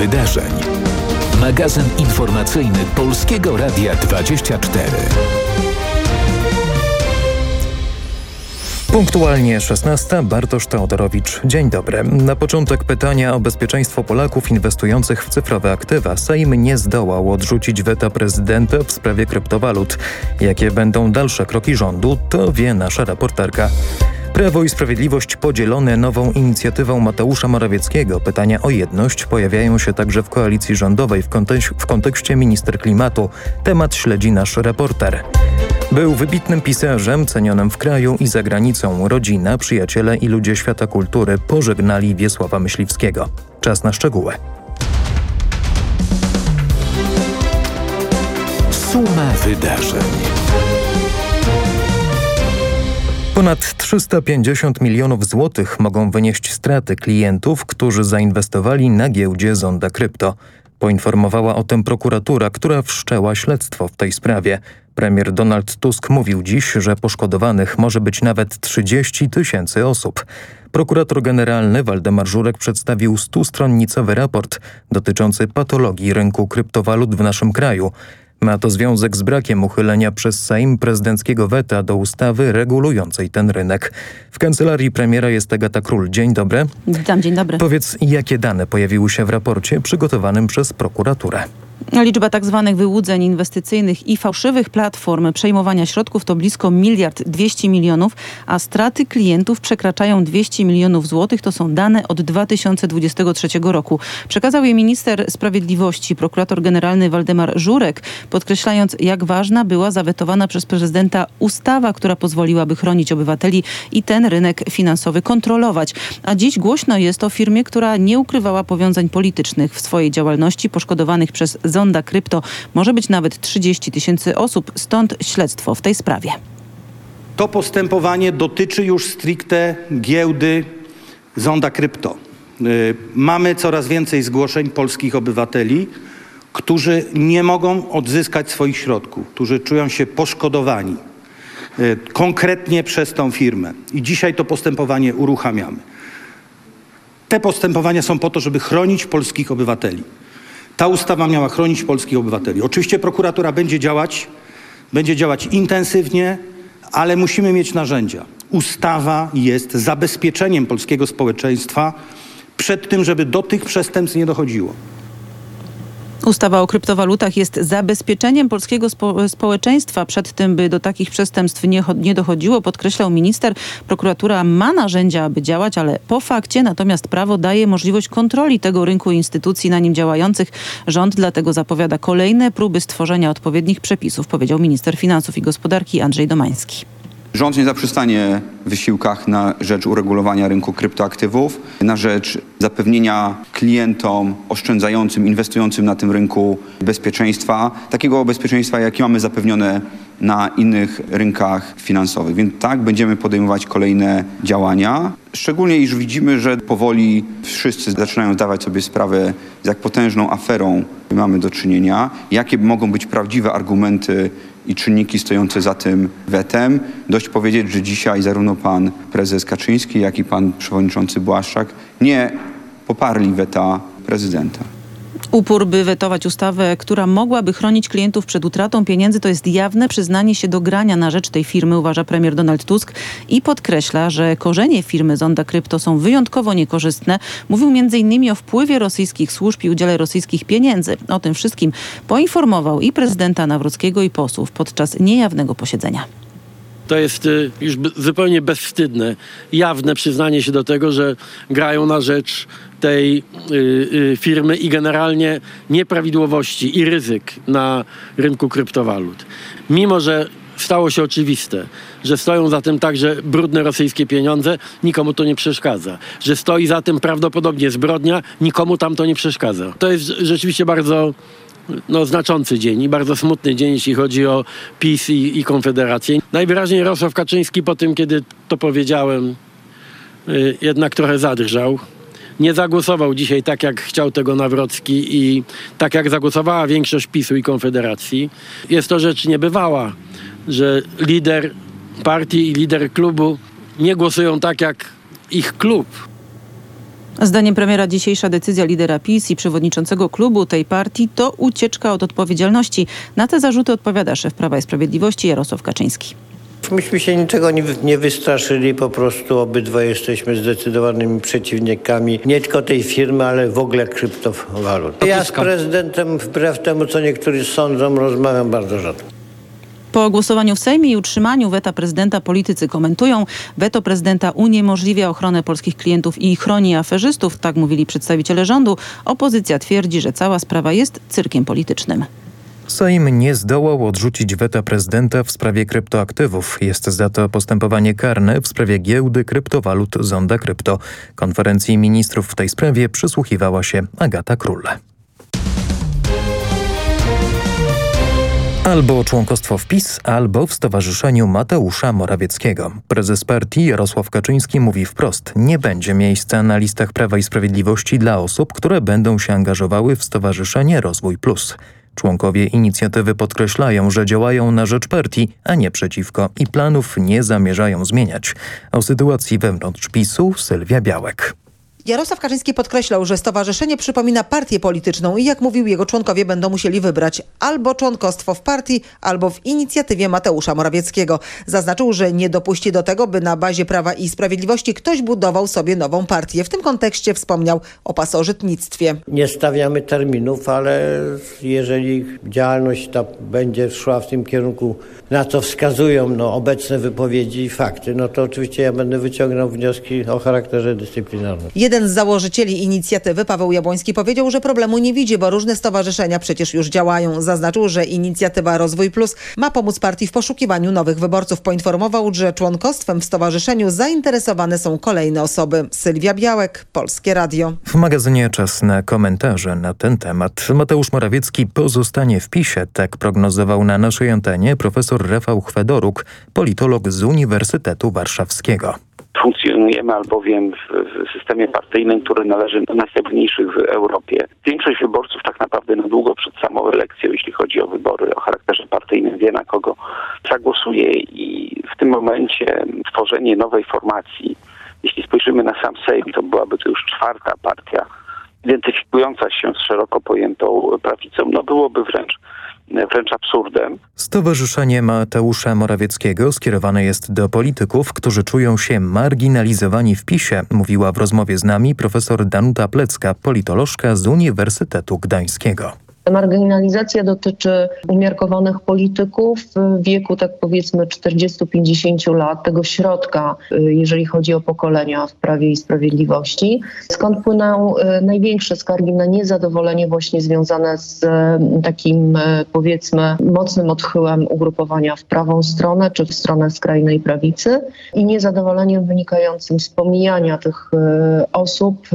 wydarzeń. Magazyn informacyjny Polskiego Radia 24. Punktualnie 16. Bartosz Teodorowicz. Dzień dobry. Na początek pytania o bezpieczeństwo Polaków inwestujących w cyfrowe aktywa. Sejm nie zdołał odrzucić weta prezydenta w sprawie kryptowalut. Jakie będą dalsze kroki rządu, to wie nasza reporterka. Prawo i Sprawiedliwość podzielone nową inicjatywą Mateusza Morawieckiego. Pytania o jedność pojawiają się także w koalicji rządowej w, w kontekście minister klimatu. Temat śledzi nasz reporter. Był wybitnym pisarzem, cenionym w kraju i za granicą. Rodzina, przyjaciele i ludzie świata kultury pożegnali Wiesława Myśliwskiego. Czas na szczegóły. Suma wydarzeń. Ponad 350 milionów złotych mogą wynieść straty klientów, którzy zainwestowali na giełdzie Zonda Krypto. Poinformowała o tym prokuratura, która wszczęła śledztwo w tej sprawie. Premier Donald Tusk mówił dziś, że poszkodowanych może być nawet 30 tysięcy osób. Prokurator generalny Waldemar Żurek przedstawił stustronnicowy raport dotyczący patologii rynku kryptowalut w naszym kraju. Ma to związek z brakiem uchylenia przez Sejm prezydenckiego weta do ustawy regulującej ten rynek. W kancelarii premiera jest Agata Król. Dzień dobry. Witam, dzień dobry. Powiedz, jakie dane pojawiły się w raporcie przygotowanym przez prokuraturę? Liczba tak zwanych wyłudzeń inwestycyjnych i fałszywych platform przejmowania środków to blisko miliard 200 milionów, a straty klientów przekraczają 200 milionów złotych. To są dane od 2023 roku. Przekazał je minister sprawiedliwości, prokurator generalny Waldemar Żurek, podkreślając jak ważna była zawetowana przez prezydenta ustawa, która pozwoliłaby chronić obywateli i ten rynek finansowy kontrolować. A dziś głośno jest o firmie, która nie ukrywała powiązań politycznych w swojej działalności, poszkodowanych przez Zonda Krypto może być nawet 30 tysięcy osób, stąd śledztwo w tej sprawie. To postępowanie dotyczy już stricte giełdy Zonda Krypto. Y, mamy coraz więcej zgłoszeń polskich obywateli, którzy nie mogą odzyskać swoich środków, którzy czują się poszkodowani y, konkretnie przez tą firmę. I dzisiaj to postępowanie uruchamiamy. Te postępowania są po to, żeby chronić polskich obywateli. Ta ustawa miała chronić polskich obywateli. Oczywiście prokuratura będzie działać, będzie działać intensywnie, ale musimy mieć narzędzia. Ustawa jest zabezpieczeniem polskiego społeczeństwa przed tym, żeby do tych przestępstw nie dochodziło. Ustawa o kryptowalutach jest zabezpieczeniem polskiego spo społeczeństwa przed tym, by do takich przestępstw nie, nie dochodziło, podkreślał minister. Prokuratura ma narzędzia, aby działać, ale po fakcie natomiast prawo daje możliwość kontroli tego rynku instytucji na nim działających. Rząd dlatego zapowiada kolejne próby stworzenia odpowiednich przepisów, powiedział minister finansów i gospodarki Andrzej Domański. Rząd nie zaprzestanie w wysiłkach na rzecz uregulowania rynku kryptoaktywów, na rzecz zapewnienia klientom oszczędzającym, inwestującym na tym rynku bezpieczeństwa, takiego bezpieczeństwa, jakie mamy zapewnione na innych rynkach finansowych. Więc tak, będziemy podejmować kolejne działania. Szczególnie iż widzimy, że powoli wszyscy zaczynają zdawać sobie sprawę, z jak potężną aferą mamy do czynienia, jakie mogą być prawdziwe argumenty i czynniki stojące za tym wetem. Dość powiedzieć, że dzisiaj zarówno pan prezes Kaczyński, jak i pan przewodniczący Błaszczak nie poparli weta prezydenta. Upór, by wetować ustawę, która mogłaby chronić klientów przed utratą pieniędzy, to jest jawne przyznanie się do grania na rzecz tej firmy, uważa premier Donald Tusk i podkreśla, że korzenie firmy Zonda Krypto są wyjątkowo niekorzystne. Mówił m.in. o wpływie rosyjskich służb i udziale rosyjskich pieniędzy. O tym wszystkim poinformował i prezydenta Nawrockiego i posłów podczas niejawnego posiedzenia. To jest y, już zupełnie bezwstydne, jawne przyznanie się do tego, że grają na rzecz tej y, y, firmy i generalnie nieprawidłowości i ryzyk na rynku kryptowalut. Mimo, że stało się oczywiste, że stoją za tym także brudne rosyjskie pieniądze, nikomu to nie przeszkadza. Że stoi za tym prawdopodobnie zbrodnia, nikomu tam to nie przeszkadza. To jest rzeczywiście bardzo no, znaczący dzień i bardzo smutny dzień, jeśli chodzi o PiS i, i Konfederację. Najwyraźniej Jarosław Kaczyński po tym, kiedy to powiedziałem, y, jednak trochę zadrżał. Nie zagłosował dzisiaj tak, jak chciał tego Nawrocki i tak, jak zagłosowała większość PiSu i Konfederacji. Jest to rzecz niebywała, że lider partii i lider klubu nie głosują tak, jak ich klub Zdaniem premiera dzisiejsza decyzja lidera PiS i przewodniczącego klubu tej partii to ucieczka od odpowiedzialności. Na te zarzuty odpowiada szef Prawa i Sprawiedliwości Jarosław Kaczyński. Myśmy się niczego nie, nie wystraszyli, po prostu obydwa jesteśmy zdecydowanymi przeciwnikami nie tylko tej firmy, ale w ogóle kryptowalut. Ja z prezydentem, wbrew temu co niektórzy sądzą, rozmawiam bardzo rzadko. Po głosowaniu w Sejmie i utrzymaniu weta prezydenta politycy komentują. Weto prezydenta uniemożliwia ochronę polskich klientów i chroni aferzystów, tak mówili przedstawiciele rządu. Opozycja twierdzi, że cała sprawa jest cyrkiem politycznym. Sejm nie zdołał odrzucić weta prezydenta w sprawie kryptoaktywów. Jest za to postępowanie karne w sprawie giełdy kryptowalut Zonda Krypto. Konferencji ministrów w tej sprawie przysłuchiwała się Agata Król. Albo członkostwo w PiS, albo w Stowarzyszeniu Mateusza Morawieckiego. Prezes partii Jarosław Kaczyński mówi wprost, nie będzie miejsca na listach Prawa i Sprawiedliwości dla osób, które będą się angażowały w Stowarzyszenie Rozwój Plus. Członkowie inicjatywy podkreślają, że działają na rzecz partii, a nie przeciwko i planów nie zamierzają zmieniać. O sytuacji wewnątrz PiSu Sylwia Białek. Jarosław Kaczyński podkreślał, że stowarzyszenie przypomina partię polityczną i jak mówił, jego członkowie będą musieli wybrać albo członkostwo w partii, albo w inicjatywie Mateusza Morawieckiego. Zaznaczył, że nie dopuści do tego, by na bazie Prawa i Sprawiedliwości ktoś budował sobie nową partię. W tym kontekście wspomniał o pasożytnictwie. Nie stawiamy terminów, ale jeżeli działalność ta będzie szła w tym kierunku, na co wskazują no, obecne wypowiedzi i fakty, no to oczywiście ja będę wyciągnął wnioski o charakterze dyscyplinarnym. Jeden z założycieli inicjatywy, Paweł Jabłoński, powiedział, że problemu nie widzi, bo różne stowarzyszenia przecież już działają. Zaznaczył, że inicjatywa Rozwój Plus ma pomóc partii w poszukiwaniu nowych wyborców. Poinformował, że członkostwem w stowarzyszeniu zainteresowane są kolejne osoby. Sylwia Białek, Polskie Radio. W magazynie czas na komentarze na ten temat. Mateusz Morawiecki pozostanie w PiSie, tak prognozował na naszej antenie profesor Rafał Chwedoruk, politolog z Uniwersytetu Warszawskiego. Funkcjonujemy albowiem w, systemie partyjnym, który należy do najstabilniejszych w Europie. Większość wyborców tak naprawdę na długo przed samą elekcją, jeśli chodzi o wybory o charakterze partyjnym, wie na kogo zagłosuje i w tym momencie tworzenie nowej formacji, jeśli spojrzymy na sam Sejm, to byłaby to już czwarta partia identyfikująca się z szeroko pojętą prawicą, no byłoby wręcz wręcz absurdem. Stowarzyszenie Mateusza Morawieckiego skierowane jest do polityków, którzy czują się marginalizowani w PiSie, mówiła w rozmowie z nami profesor Danuta Plecka, politolożka z Uniwersytetu Gdańskiego. Marginalizacja dotyczy umiarkowanych polityków w wieku, tak powiedzmy, 40-50 lat, tego środka, jeżeli chodzi o pokolenia w Prawie i Sprawiedliwości. Skąd płyną e, największe skargi na niezadowolenie właśnie związane z e, takim, powiedzmy, mocnym odchyłem ugrupowania w prawą stronę, czy w stronę skrajnej prawicy i niezadowoleniem wynikającym z pomijania tych osób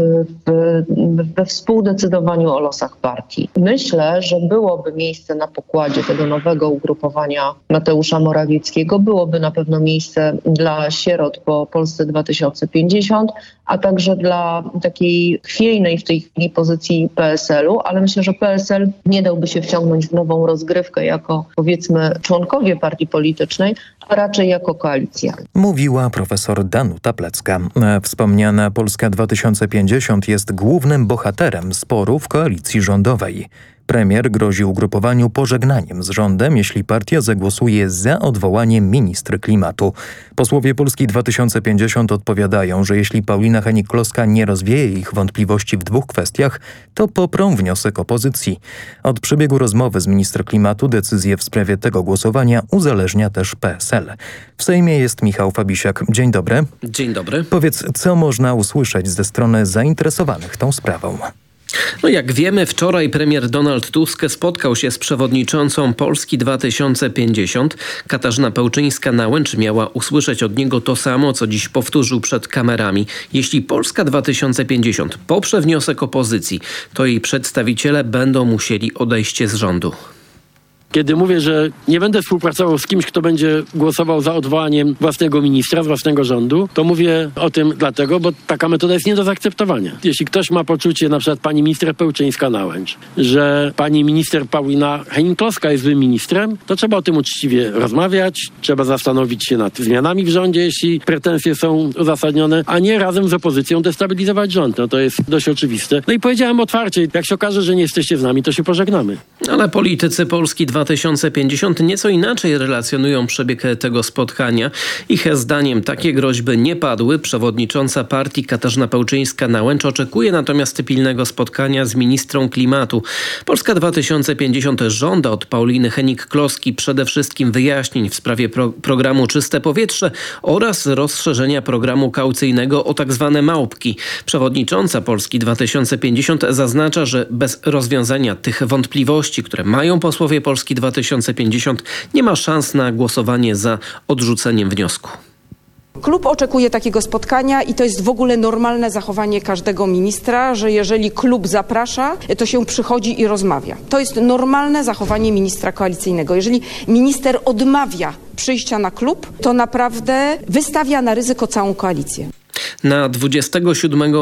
we współdecydowaniu o losach partii. Myślę, że byłoby miejsce na pokładzie tego nowego ugrupowania Mateusza Morawieckiego, byłoby na pewno miejsce dla sierot po Polsce 2050, a także dla takiej chwiejnej w tej chwili pozycji PSL-u, ale myślę, że PSL nie dałby się wciągnąć w nową rozgrywkę jako powiedzmy członkowie partii politycznej, a raczej jako koalicja. Mówiła profesor Danuta Plecka. Wspomniana Polska 2050 jest głównym bohaterem sporu w koalicji rządowej. Premier grozi ugrupowaniu pożegnaniem z rządem, jeśli partia zagłosuje za odwołaniem ministry klimatu. Posłowie Polski 2050 odpowiadają, że jeśli Paulina Henik-Kloska nie rozwieje ich wątpliwości w dwóch kwestiach, to poprą wniosek opozycji. Od przebiegu rozmowy z minister klimatu decyzję w sprawie tego głosowania uzależnia też PSL. W Sejmie jest Michał Fabisiak. Dzień dobry. Dzień dobry. Powiedz, co można usłyszeć ze strony zainteresowanych tą sprawą? No jak wiemy, wczoraj premier Donald Tusk spotkał się z przewodniczącą Polski 2050. Katarzyna Pełczyńska-Nałęcz miała usłyszeć od niego to samo, co dziś powtórzył przed kamerami. Jeśli Polska 2050 poprze wniosek opozycji, to jej przedstawiciele będą musieli odejść z rządu. Kiedy mówię, że nie będę współpracował z kimś, kto będzie głosował za odwołaniem własnego ministra z własnego rządu, to mówię o tym dlatego, bo taka metoda jest nie do zaakceptowania. Jeśli ktoś ma poczucie, na przykład pani minister Pełczyńska-Nałęcz, że pani minister Paulina Henning-Kloska jest złym ministrem, to trzeba o tym uczciwie rozmawiać, trzeba zastanowić się nad zmianami w rządzie, jeśli pretensje są uzasadnione, a nie razem z opozycją destabilizować rząd. No to jest dość oczywiste. No i powiedziałem otwarcie, jak się okaże, że nie jesteście z nami, to się pożegnamy. Ale politycy Polski 2050 nieco inaczej relacjonują przebieg tego spotkania. Ich zdaniem takie groźby nie padły. Przewodnicząca partii Katarzyna Pełczyńska-Nałęcz oczekuje natomiast pilnego spotkania z ministrą klimatu. Polska 2050 żąda od Pauliny Henik-Kloski przede wszystkim wyjaśnień w sprawie pro programu Czyste Powietrze oraz rozszerzenia programu kaucyjnego o tak zwane małpki. Przewodnicząca Polski 2050 zaznacza, że bez rozwiązania tych wątpliwości, które mają posłowie Polski 2050, nie ma szans na głosowanie za odrzuceniem wniosku. Klub oczekuje takiego spotkania i to jest w ogóle normalne zachowanie każdego ministra, że jeżeli klub zaprasza, to się przychodzi i rozmawia. To jest normalne zachowanie ministra koalicyjnego. Jeżeli minister odmawia przyjścia na klub, to naprawdę wystawia na ryzyko całą koalicję. Na 27,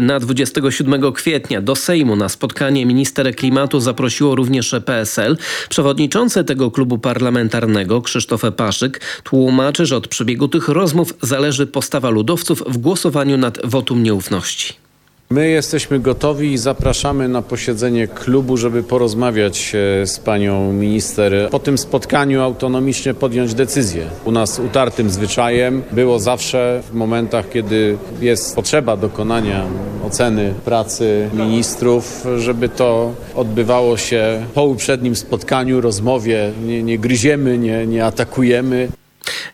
na 27 kwietnia do Sejmu na spotkanie minister klimatu zaprosiło również PSL. Przewodniczący tego klubu parlamentarnego Krzysztof Paszyk tłumaczy, że od przebiegu tych rozmów zależy postawa ludowców w głosowaniu nad wotum nieufności. My jesteśmy gotowi i zapraszamy na posiedzenie klubu, żeby porozmawiać e, z panią minister. Po tym spotkaniu autonomicznie podjąć decyzję. U nas utartym zwyczajem było zawsze w momentach, kiedy jest potrzeba dokonania oceny pracy ministrów, żeby to odbywało się po uprzednim spotkaniu, rozmowie. Nie, nie gryziemy, nie, nie atakujemy.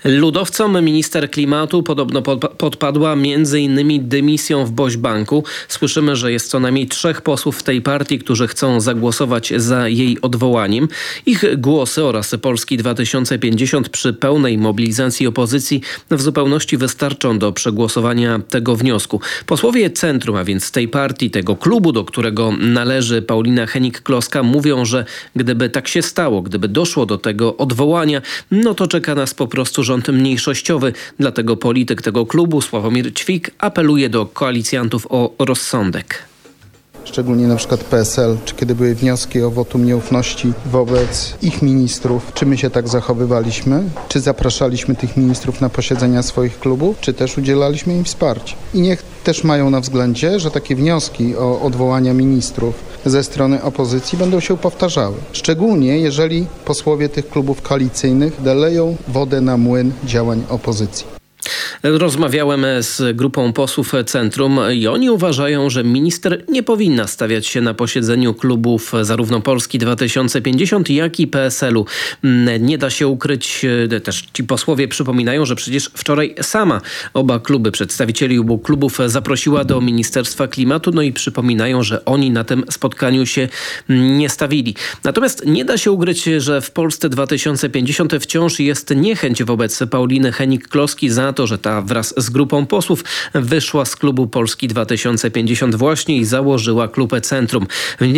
Ludowcom minister klimatu podobno podpadła m.in. dymisją w Bośbanku. Słyszymy, że jest co najmniej trzech posłów w tej partii, którzy chcą zagłosować za jej odwołaniem. Ich głosy oraz Polski 2050 przy pełnej mobilizacji opozycji w zupełności wystarczą do przegłosowania tego wniosku. Posłowie Centrum, a więc tej partii, tego klubu, do którego należy Paulina Henik-Kloska, mówią, że gdyby tak się stało, gdyby doszło do tego odwołania, no to czeka nas po prostu rząd mniejszościowy. Dlatego polityk tego klubu, Sławomir Ćwik, apeluje do koalicjantów o rozsądek szczególnie na przykład PSL, czy kiedy były wnioski o wotum nieufności wobec ich ministrów, czy my się tak zachowywaliśmy, czy zapraszaliśmy tych ministrów na posiedzenia swoich klubów, czy też udzielaliśmy im wsparcia. I niech też mają na względzie, że takie wnioski o odwołania ministrów ze strony opozycji będą się powtarzały. Szczególnie jeżeli posłowie tych klubów koalicyjnych deleją wodę na młyn działań opozycji. Rozmawiałem z grupą posłów Centrum i oni uważają, że minister nie powinna stawiać się na posiedzeniu klubów zarówno Polski 2050, jak i PSL-u. Nie da się ukryć, też ci posłowie przypominają, że przecież wczoraj sama oba kluby, przedstawicieli obu klubów zaprosiła do Ministerstwa Klimatu, no i przypominają, że oni na tym spotkaniu się nie stawili. Natomiast nie da się ukryć, że w Polsce 2050 wciąż jest niechęć wobec Pauliny Henik-Kloski za to, że ta wraz z grupą posłów wyszła z klubu Polski 2050 właśnie i założyła klub Centrum.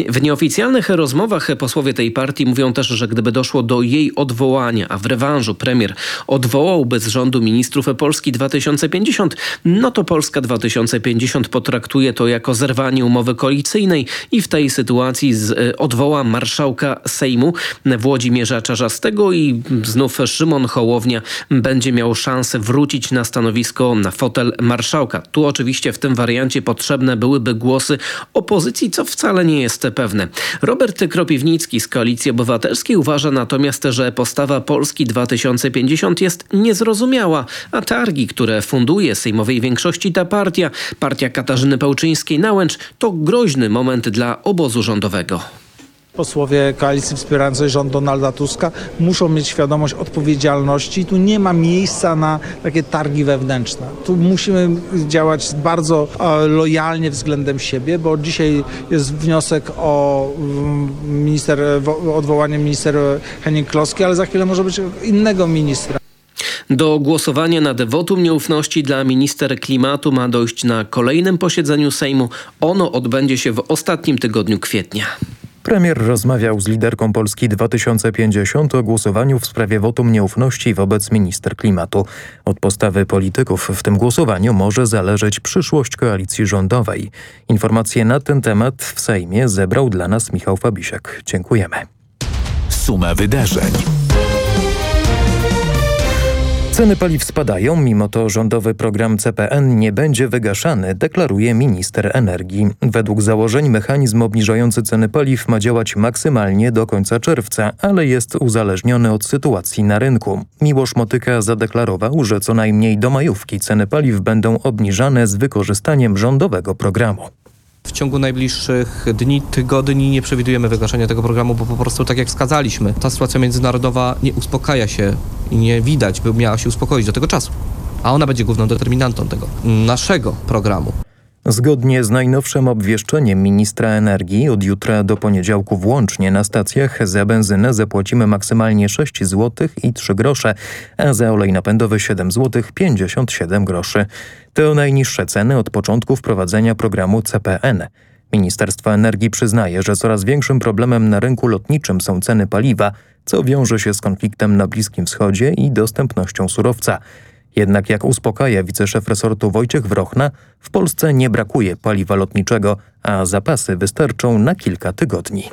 W nieoficjalnych rozmowach posłowie tej partii mówią też, że gdyby doszło do jej odwołania, a w rewanżu premier odwołałby z rządu ministrów Polski 2050, no to Polska 2050 potraktuje to jako zerwanie umowy koalicyjnej i w tej sytuacji z, odwoła marszałka Sejmu Włodzimierza Czarzastego i znów Szymon Hołownia będzie miał szansę wrócić na stanowisko stanowisko na fotel marszałka. Tu oczywiście w tym wariancie potrzebne byłyby głosy opozycji, co wcale nie jest pewne. Robert Kropiwnicki z Koalicji Obywatelskiej uważa natomiast, że postawa Polski 2050 jest niezrozumiała, a targi, które funduje sejmowej większości ta partia, partia Katarzyny Pełczyńskiej-Nałęcz, to groźny moment dla obozu rządowego. Posłowie koalicji wspierającej rząd Donalda Tuska muszą mieć świadomość odpowiedzialności. Tu nie ma miejsca na takie targi wewnętrzne. Tu musimy działać bardzo e, lojalnie względem siebie, bo dzisiaj jest wniosek o mm, minister, odwołanie minister Henning Kloski, ale za chwilę może być innego ministra. Do głosowania nad wotum nieufności dla minister klimatu ma dojść na kolejnym posiedzeniu Sejmu. Ono odbędzie się w ostatnim tygodniu kwietnia. Premier rozmawiał z liderką Polski 2050 o głosowaniu w sprawie wotum nieufności wobec minister klimatu. Od postawy polityków w tym głosowaniu może zależeć przyszłość koalicji rządowej. Informacje na ten temat w Sejmie zebrał dla nas Michał Fabisiak. Dziękujemy. Suma wydarzeń. Ceny paliw spadają, mimo to rządowy program CPN nie będzie wygaszany, deklaruje minister energii. Według założeń mechanizm obniżający ceny paliw ma działać maksymalnie do końca czerwca, ale jest uzależniony od sytuacji na rynku. Miłosz Motyka zadeklarował, że co najmniej do majówki ceny paliw będą obniżane z wykorzystaniem rządowego programu. W ciągu najbliższych dni, tygodni nie przewidujemy wygaszenia tego programu, bo po prostu tak jak wskazaliśmy, ta sytuacja międzynarodowa nie uspokaja się i nie widać, by miała się uspokoić do tego czasu. A ona będzie główną determinantą tego naszego programu. Zgodnie z najnowszym obwieszczeniem ministra energii od jutra do poniedziałku włącznie na stacjach za benzynę zapłacimy maksymalnie 6 zł i 3 grosze, a za olej napędowy 7 zł 57 groszy. To najniższe ceny od początku wprowadzenia programu CPN. Ministerstwo Energii przyznaje, że coraz większym problemem na rynku lotniczym są ceny paliwa, co wiąże się z konfliktem na Bliskim Wschodzie i dostępnością surowca. Jednak jak uspokaja wiceszef resortu Wojciech Wrochna, w Polsce nie brakuje paliwa lotniczego, a zapasy wystarczą na kilka tygodni.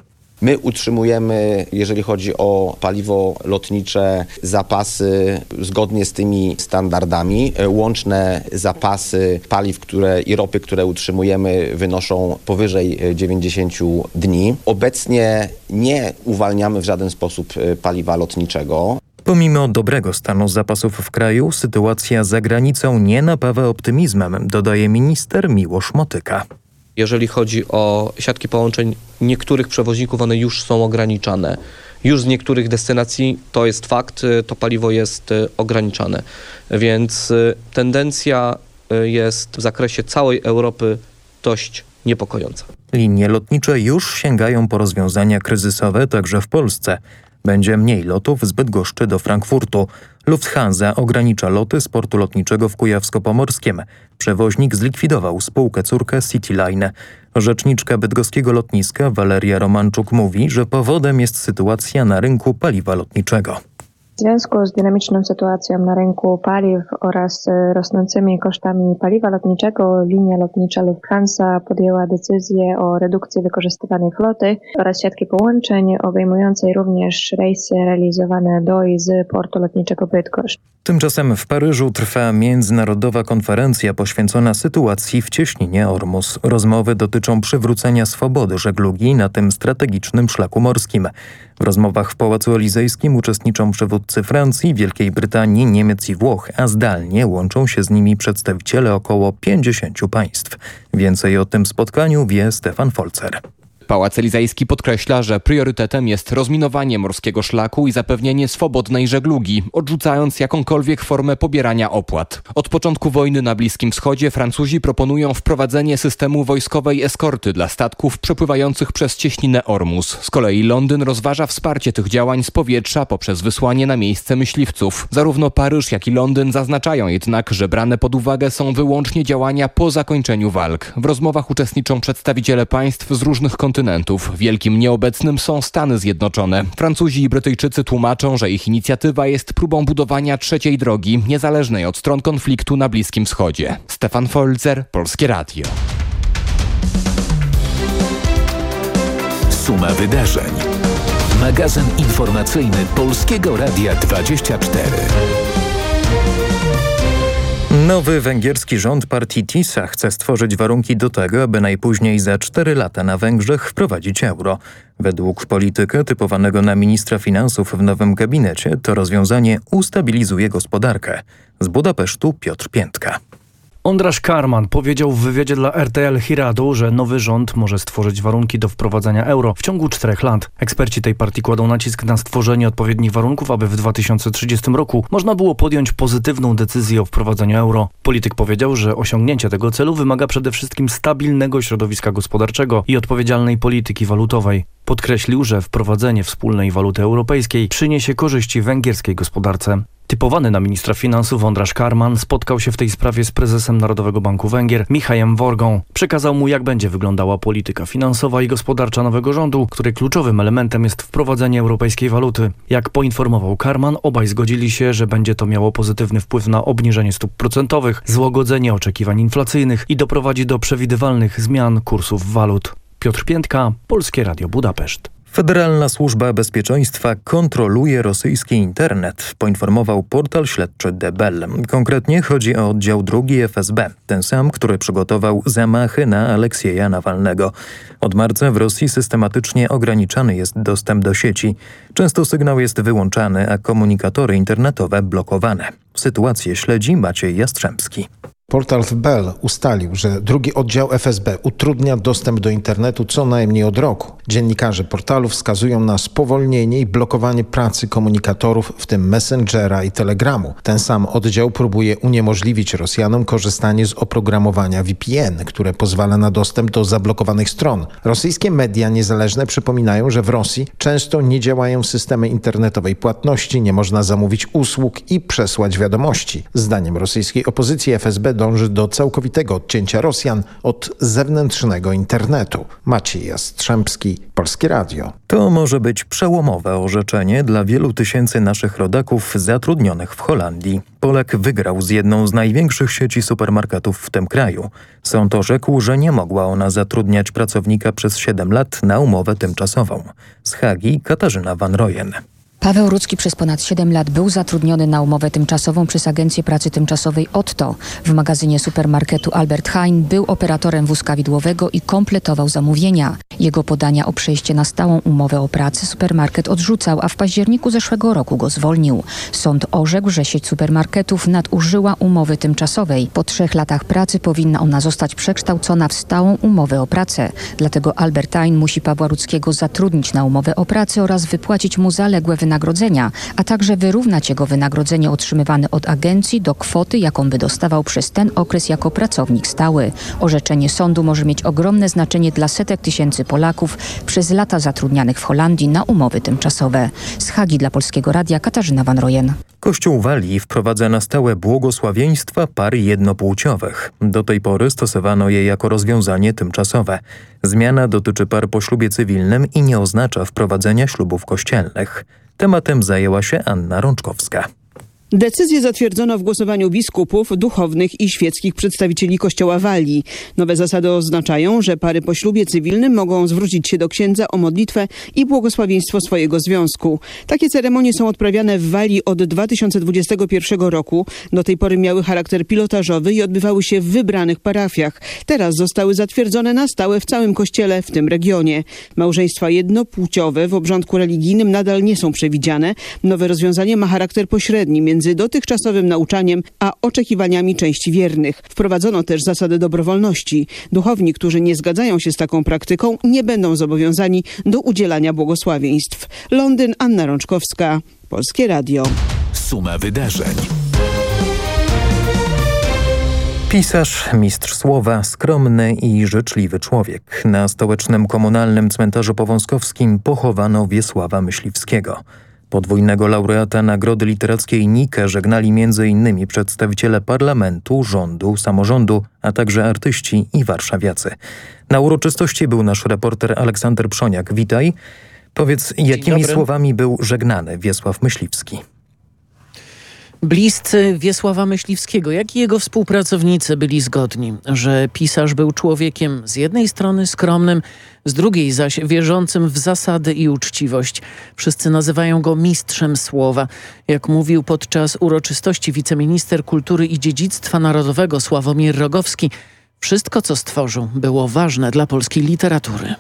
My utrzymujemy, jeżeli chodzi o paliwo lotnicze, zapasy zgodnie z tymi standardami. Łączne zapasy paliw które, i ropy, które utrzymujemy, wynoszą powyżej 90 dni. Obecnie nie uwalniamy w żaden sposób paliwa lotniczego. Pomimo dobrego stanu zapasów w kraju, sytuacja za granicą nie napawa optymizmem, dodaje minister Miłosz Motyka. Jeżeli chodzi o siatki połączeń niektórych przewoźników, one już są ograniczane. Już z niektórych destynacji to jest fakt, to paliwo jest ograniczane. Więc tendencja jest w zakresie całej Europy dość niepokojąca. Linie lotnicze już sięgają po rozwiązania kryzysowe także w Polsce. Będzie mniej lotów z Bydgoszczy do Frankfurtu. Lufthansa ogranicza loty z portu lotniczego w Kujawsko-Pomorskiem. Przewoźnik zlikwidował spółkę córkę Cityline. Rzeczniczka bydgoskiego lotniska Waleria Romanczuk mówi, że powodem jest sytuacja na rynku paliwa lotniczego. W związku z dynamiczną sytuacją na rynku paliw oraz rosnącymi kosztami paliwa lotniczego linia lotnicza Lufthansa podjęła decyzję o redukcji wykorzystywanej floty oraz siatki połączeń obejmującej również rejsy realizowane do i z portu lotniczego Bydgoszcz. Tymczasem w Paryżu trwa międzynarodowa konferencja poświęcona sytuacji w cieśninie Ormus. Rozmowy dotyczą przywrócenia swobody żeglugi na tym strategicznym szlaku morskim. W rozmowach w Pałacu Elizejskim uczestniczą przywódcy Francji, Wielkiej Brytanii, Niemiec i Włoch, a zdalnie łączą się z nimi przedstawiciele około 50 państw. Więcej o tym spotkaniu wie Stefan Folzer. Pałac Elizejski podkreśla, że priorytetem jest rozminowanie morskiego szlaku i zapewnienie swobodnej żeglugi, odrzucając jakąkolwiek formę pobierania opłat. Od początku wojny na Bliskim Wschodzie Francuzi proponują wprowadzenie systemu wojskowej eskorty dla statków przepływających przez cieśninę Ormus. Z kolei Londyn rozważa wsparcie tych działań z powietrza poprzez wysłanie na miejsce myśliwców. Zarówno Paryż, jak i Londyn zaznaczają jednak, że brane pod uwagę są wyłącznie działania po zakończeniu walk. W rozmowach uczestniczą przedstawiciele państw z różnych kontynentów kontynentów. Wielkim nieobecnym są Stany Zjednoczone. Francuzi i Brytyjczycy tłumaczą, że ich inicjatywa jest próbą budowania trzeciej drogi, niezależnej od stron konfliktu na Bliskim Wschodzie. Stefan Folzer, Polskie Radio. Suma wydarzeń. Magazyn informacyjny Polskiego Radia 24. Nowy węgierski rząd partii TISA chce stworzyć warunki do tego, aby najpóźniej za cztery lata na Węgrzech wprowadzić euro. Według polityka typowanego na ministra finansów w nowym gabinecie to rozwiązanie ustabilizuje gospodarkę. Z Budapesztu Piotr Piętka. Ondrasz Karman powiedział w wywiadzie dla RTL Hiradu, że nowy rząd może stworzyć warunki do wprowadzania euro w ciągu czterech lat. Eksperci tej partii kładą nacisk na stworzenie odpowiednich warunków, aby w 2030 roku można było podjąć pozytywną decyzję o wprowadzeniu euro. Polityk powiedział, że osiągnięcie tego celu wymaga przede wszystkim stabilnego środowiska gospodarczego i odpowiedzialnej polityki walutowej. Podkreślił, że wprowadzenie wspólnej waluty europejskiej przyniesie korzyści węgierskiej gospodarce. Typowany na ministra finansów Wądrasz Karman spotkał się w tej sprawie z prezesem Narodowego Banku Węgier, Michajem Worgą. Przekazał mu, jak będzie wyglądała polityka finansowa i gospodarcza nowego rządu, której kluczowym elementem jest wprowadzenie europejskiej waluty. Jak poinformował Karman, obaj zgodzili się, że będzie to miało pozytywny wpływ na obniżenie stóp procentowych, złagodzenie oczekiwań inflacyjnych i doprowadzi do przewidywalnych zmian kursów walut. Piotr Piętka, Polskie Radio Budapeszt. Federalna Służba Bezpieczeństwa kontroluje rosyjski internet, poinformował portal śledczy Debel. Konkretnie chodzi o oddział drugi FSB, ten sam, który przygotował zamachy na Aleksieja Nawalnego. Od marca w Rosji systematycznie ograniczany jest dostęp do sieci. Często sygnał jest wyłączany, a komunikatory internetowe blokowane. Sytuację śledzi Maciej Jastrzębski. Portal Bell ustalił, że drugi oddział FSB utrudnia dostęp do internetu co najmniej od roku. Dziennikarze portalu wskazują na spowolnienie i blokowanie pracy komunikatorów, w tym Messengera i Telegramu. Ten sam oddział próbuje uniemożliwić Rosjanom korzystanie z oprogramowania VPN, które pozwala na dostęp do zablokowanych stron. Rosyjskie media niezależne przypominają, że w Rosji często nie działają systemy internetowej płatności, nie można zamówić usług i przesłać wiadomości. Zdaniem rosyjskiej opozycji FSB dąży do całkowitego odcięcia Rosjan od zewnętrznego internetu. Maciej Jastrzębski, Polskie Radio. To może być przełomowe orzeczenie dla wielu tysięcy naszych rodaków zatrudnionych w Holandii. Polak wygrał z jedną z największych sieci supermarketów w tym kraju. Sąd orzekł, że nie mogła ona zatrudniać pracownika przez 7 lat na umowę tymczasową. Z Hagi Katarzyna Van Royen. Paweł Rudzki przez ponad 7 lat był zatrudniony na umowę tymczasową przez Agencję Pracy Tymczasowej Otto. W magazynie supermarketu Albert Heijn był operatorem wózka widłowego i kompletował zamówienia. Jego podania o przejście na stałą umowę o pracę supermarket odrzucał, a w październiku zeszłego roku go zwolnił. Sąd orzekł, że sieć supermarketów nadużyła umowy tymczasowej. Po trzech latach pracy powinna ona zostać przekształcona w stałą umowę o pracę. Dlatego Albert Heijn musi Pawła Rudzkiego zatrudnić na umowę o pracę oraz wypłacić mu zaległe wynagrodzenia, a także wyrównać jego wynagrodzenie otrzymywane od agencji do kwoty, jaką by dostawał przez ten okres jako pracownik stały. Orzeczenie sądu może mieć ogromne znaczenie dla setek tysięcy Polaków przez lata zatrudnianych w Holandii na umowy tymczasowe. Z Hagi dla Polskiego Radia Katarzyna Van Rojen. Kościół Walii wprowadza na stałe błogosławieństwa par jednopłciowych. Do tej pory stosowano je jako rozwiązanie tymczasowe. Zmiana dotyczy par po ślubie cywilnym i nie oznacza wprowadzenia ślubów kościelnych. Tematem zajęła się Anna Rączkowska. Decyzję zatwierdzono w głosowaniu biskupów, duchownych i świeckich przedstawicieli Kościoła Walii. Nowe zasady oznaczają, że pary po ślubie cywilnym mogą zwrócić się do księdza o modlitwę i błogosławieństwo swojego związku. Takie ceremonie są odprawiane w Walii od 2021 roku. Do tej pory miały charakter pilotażowy i odbywały się w wybranych parafiach. Teraz zostały zatwierdzone na stałe w całym kościele w tym regionie. Małżeństwa jednopłciowe w obrządku religijnym nadal nie są przewidziane. Nowe rozwiązanie ma charakter pośredni między między dotychczasowym nauczaniem a oczekiwaniami części wiernych. Wprowadzono też zasadę dobrowolności. Duchowni, którzy nie zgadzają się z taką praktyką, nie będą zobowiązani do udzielania błogosławieństw. Londyn, Anna Rączkowska, Polskie Radio. Suma wydarzeń. Pisarz, mistrz słowa, skromny i życzliwy człowiek. Na stołecznym komunalnym cmentarzu powązkowskim pochowano Wiesława Myśliwskiego. Podwójnego laureata Nagrody Literackiej Nike żegnali m.in. przedstawiciele parlamentu, rządu, samorządu, a także artyści i warszawiacy. Na uroczystości był nasz reporter Aleksander Przoniak. Witaj. Powiedz, jakimi słowami był żegnany Wiesław Myśliwski? Bliscy Wiesława Myśliwskiego, jak i jego współpracownicy byli zgodni, że pisarz był człowiekiem z jednej strony skromnym, z drugiej zaś wierzącym w zasady i uczciwość. Wszyscy nazywają go mistrzem słowa. Jak mówił podczas uroczystości wiceminister kultury i dziedzictwa narodowego Sławomir Rogowski, wszystko co stworzył było ważne dla polskiej literatury.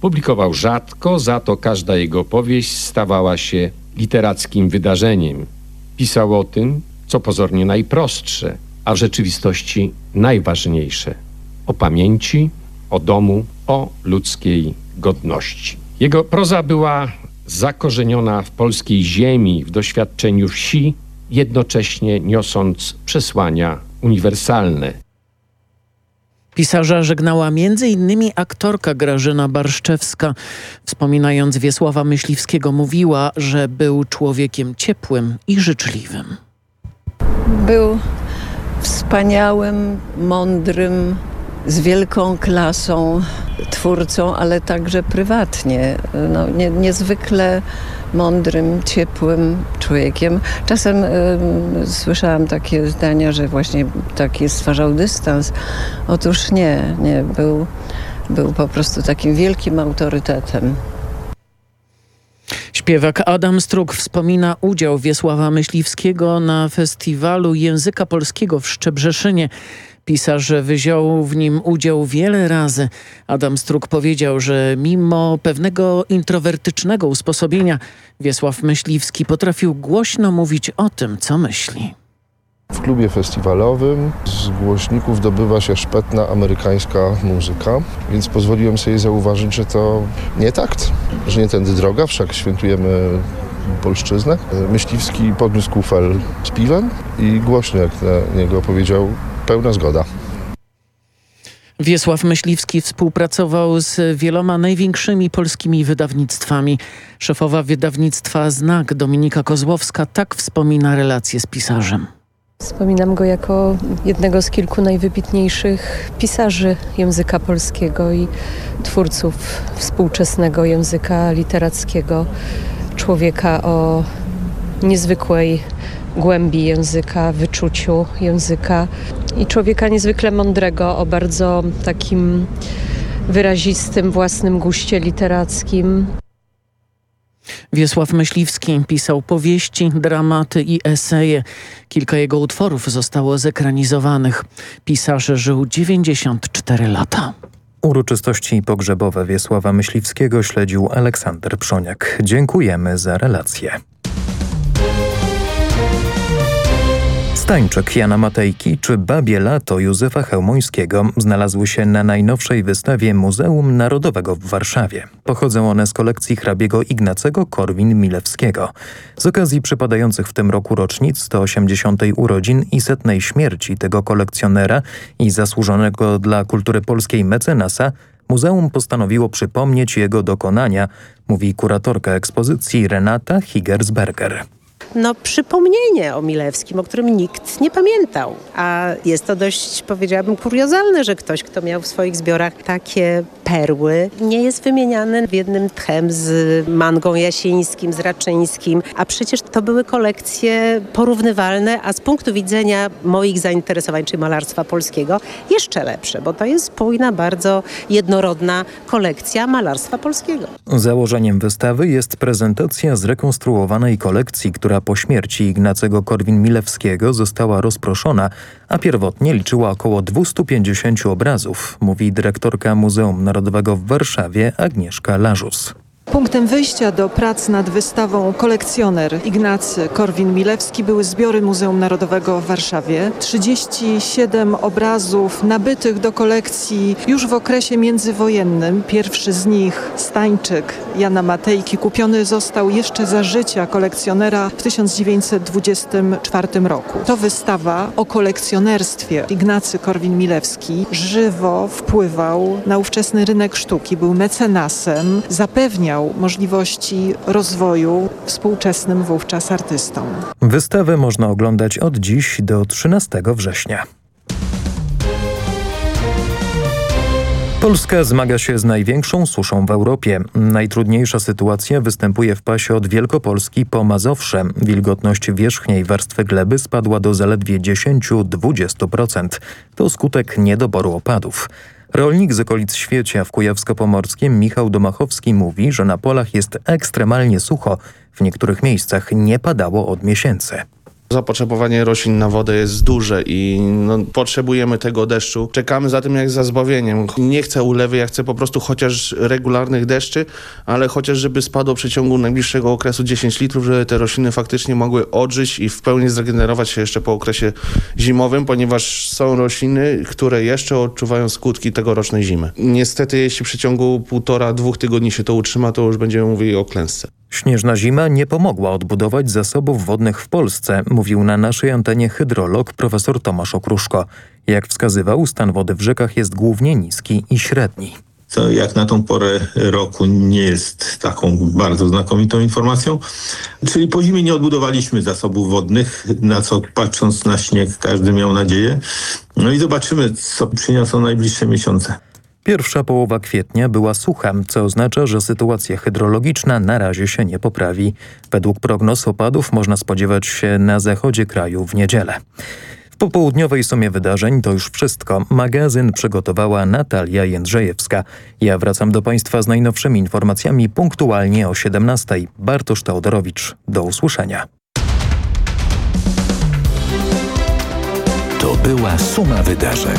Publikował rzadko, za to każda jego powieść stawała się literackim wydarzeniem. Pisał o tym, co pozornie najprostsze, a w rzeczywistości najważniejsze. O pamięci, o domu, o ludzkiej godności. Jego proza była zakorzeniona w polskiej ziemi, w doświadczeniu wsi, jednocześnie niosąc przesłania uniwersalne. Pisarza żegnała m.in. aktorka Grażyna Barszczewska. Wspominając Wiesława Myśliwskiego mówiła, że był człowiekiem ciepłym i życzliwym. Był wspaniałym, mądrym, z wielką klasą twórcą, ale także prywatnie. No, nie, niezwykle mądrym, ciepłym człowiekiem. Czasem y, słyszałam takie zdania, że właśnie taki stwarzał dystans. Otóż nie, nie, był, był po prostu takim wielkim autorytetem. Śpiewak Adam Struk wspomina udział Wiesława Myśliwskiego na festiwalu języka polskiego w Szczebrzeszynie. Pisarz wziął w nim udział wiele razy. Adam Struk powiedział, że mimo pewnego introwertycznego usposobienia Wiesław Myśliwski potrafił głośno mówić o tym, co myśli. W klubie festiwalowym z głośników dobywa się szpetna amerykańska muzyka, więc pozwoliłem sobie zauważyć, że to nie takt, że nie tędy droga, wszak świętujemy polszczyznę. Myśliwski podniósł kufel z piwem i głośno jak na niego powiedział pełna zgoda. Wiesław Myśliwski współpracował z wieloma największymi polskimi wydawnictwami. Szefowa wydawnictwa Znak Dominika Kozłowska tak wspomina relacje z pisarzem. Wspominam go jako jednego z kilku najwybitniejszych pisarzy języka polskiego i twórców współczesnego języka literackiego. Człowieka o niezwykłej głębi języka, wyczuciu języka i człowieka niezwykle mądrego o bardzo takim wyrazistym własnym guście literackim. Wiesław Myśliwski pisał powieści, dramaty i eseje. Kilka jego utworów zostało zekranizowanych. Pisarz żył 94 lata. Uroczystości pogrzebowe Wiesława Myśliwskiego śledził Aleksander Przoniak. Dziękujemy za relację. Stańczyk Jana Matejki czy Babie Lato Józefa Chełmońskiego znalazły się na najnowszej wystawie Muzeum Narodowego w Warszawie. Pochodzą one z kolekcji hrabiego Ignacego Korwin-Milewskiego. Z okazji przypadających w tym roku rocznic 180. urodzin i setnej śmierci tego kolekcjonera i zasłużonego dla kultury polskiej mecenasa Muzeum postanowiło przypomnieć jego dokonania, mówi kuratorka ekspozycji Renata Higersberger no, przypomnienie o Milewskim, o którym nikt nie pamiętał. A jest to dość, powiedziałabym, kuriozalne, że ktoś, kto miał w swoich zbiorach takie perły, nie jest wymieniany w jednym tchem z Mangą Jasińskim, z Raczyńskim, a przecież to były kolekcje porównywalne, a z punktu widzenia moich zainteresowań, czy malarstwa polskiego, jeszcze lepsze, bo to jest spójna, bardzo jednorodna kolekcja malarstwa polskiego. Założeniem wystawy jest prezentacja zrekonstruowanej kolekcji, która po śmierci Ignacego Korwin-Milewskiego została rozproszona, a pierwotnie liczyła około 250 obrazów, mówi dyrektorka Muzeum Narodowego w Warszawie Agnieszka Lażus. Punktem wyjścia do prac nad wystawą kolekcjoner Ignacy Korwin-Milewski były zbiory Muzeum Narodowego w Warszawie. 37 obrazów nabytych do kolekcji już w okresie międzywojennym. Pierwszy z nich, Stańczyk Jana Matejki, kupiony został jeszcze za życia kolekcjonera w 1924 roku. To wystawa o kolekcjonerstwie. Ignacy Korwin-Milewski żywo wpływał na ówczesny rynek sztuki, był mecenasem, zapewniał możliwości rozwoju współczesnym wówczas artystom. Wystawę można oglądać od dziś do 13 września. Polska zmaga się z największą suszą w Europie. Najtrudniejsza sytuacja występuje w pasie od Wielkopolski po Mazowsze. Wilgotność wierzchniej warstwy gleby spadła do zaledwie 10-20%. To skutek niedoboru opadów. Rolnik z okolic Świecia w Kujawsko-Pomorskim Michał Domachowski mówi, że na polach jest ekstremalnie sucho. W niektórych miejscach nie padało od miesięcy. Zapotrzebowanie roślin na wodę jest duże i no, potrzebujemy tego deszczu. Czekamy za tym jak za zbawieniem. Nie chcę ulewy, ja chcę po prostu chociaż regularnych deszczy, ale chociaż żeby spadło w przeciągu najbliższego okresu 10 litrów, żeby te rośliny faktycznie mogły odżyć i w pełni zregenerować się jeszcze po okresie zimowym, ponieważ są rośliny, które jeszcze odczuwają skutki tegorocznej zimy. Niestety jeśli w przeciągu półtora, dwóch tygodni się to utrzyma, to już będziemy mówili o klęsce. Śnieżna zima nie pomogła odbudować zasobów wodnych w Polsce, mówił na naszej antenie hydrolog profesor Tomasz Okruszko. Jak wskazywał, stan wody w rzekach jest głównie niski i średni co jak na tą porę roku nie jest taką bardzo znakomitą informacją. Czyli po zimie nie odbudowaliśmy zasobów wodnych, na co patrząc na śnieg każdy miał nadzieję. No i zobaczymy, co przyniosą najbliższe miesiące. Pierwsza połowa kwietnia była sucha, co oznacza, że sytuacja hydrologiczna na razie się nie poprawi. Według prognoz opadów można spodziewać się na zachodzie kraju w niedzielę. W popołudniowej sumie wydarzeń to już wszystko. Magazyn przygotowała Natalia Jędrzejewska. Ja wracam do Państwa z najnowszymi informacjami punktualnie o 17. Bartosz Teodorowicz. Do usłyszenia. To była suma wydarzeń.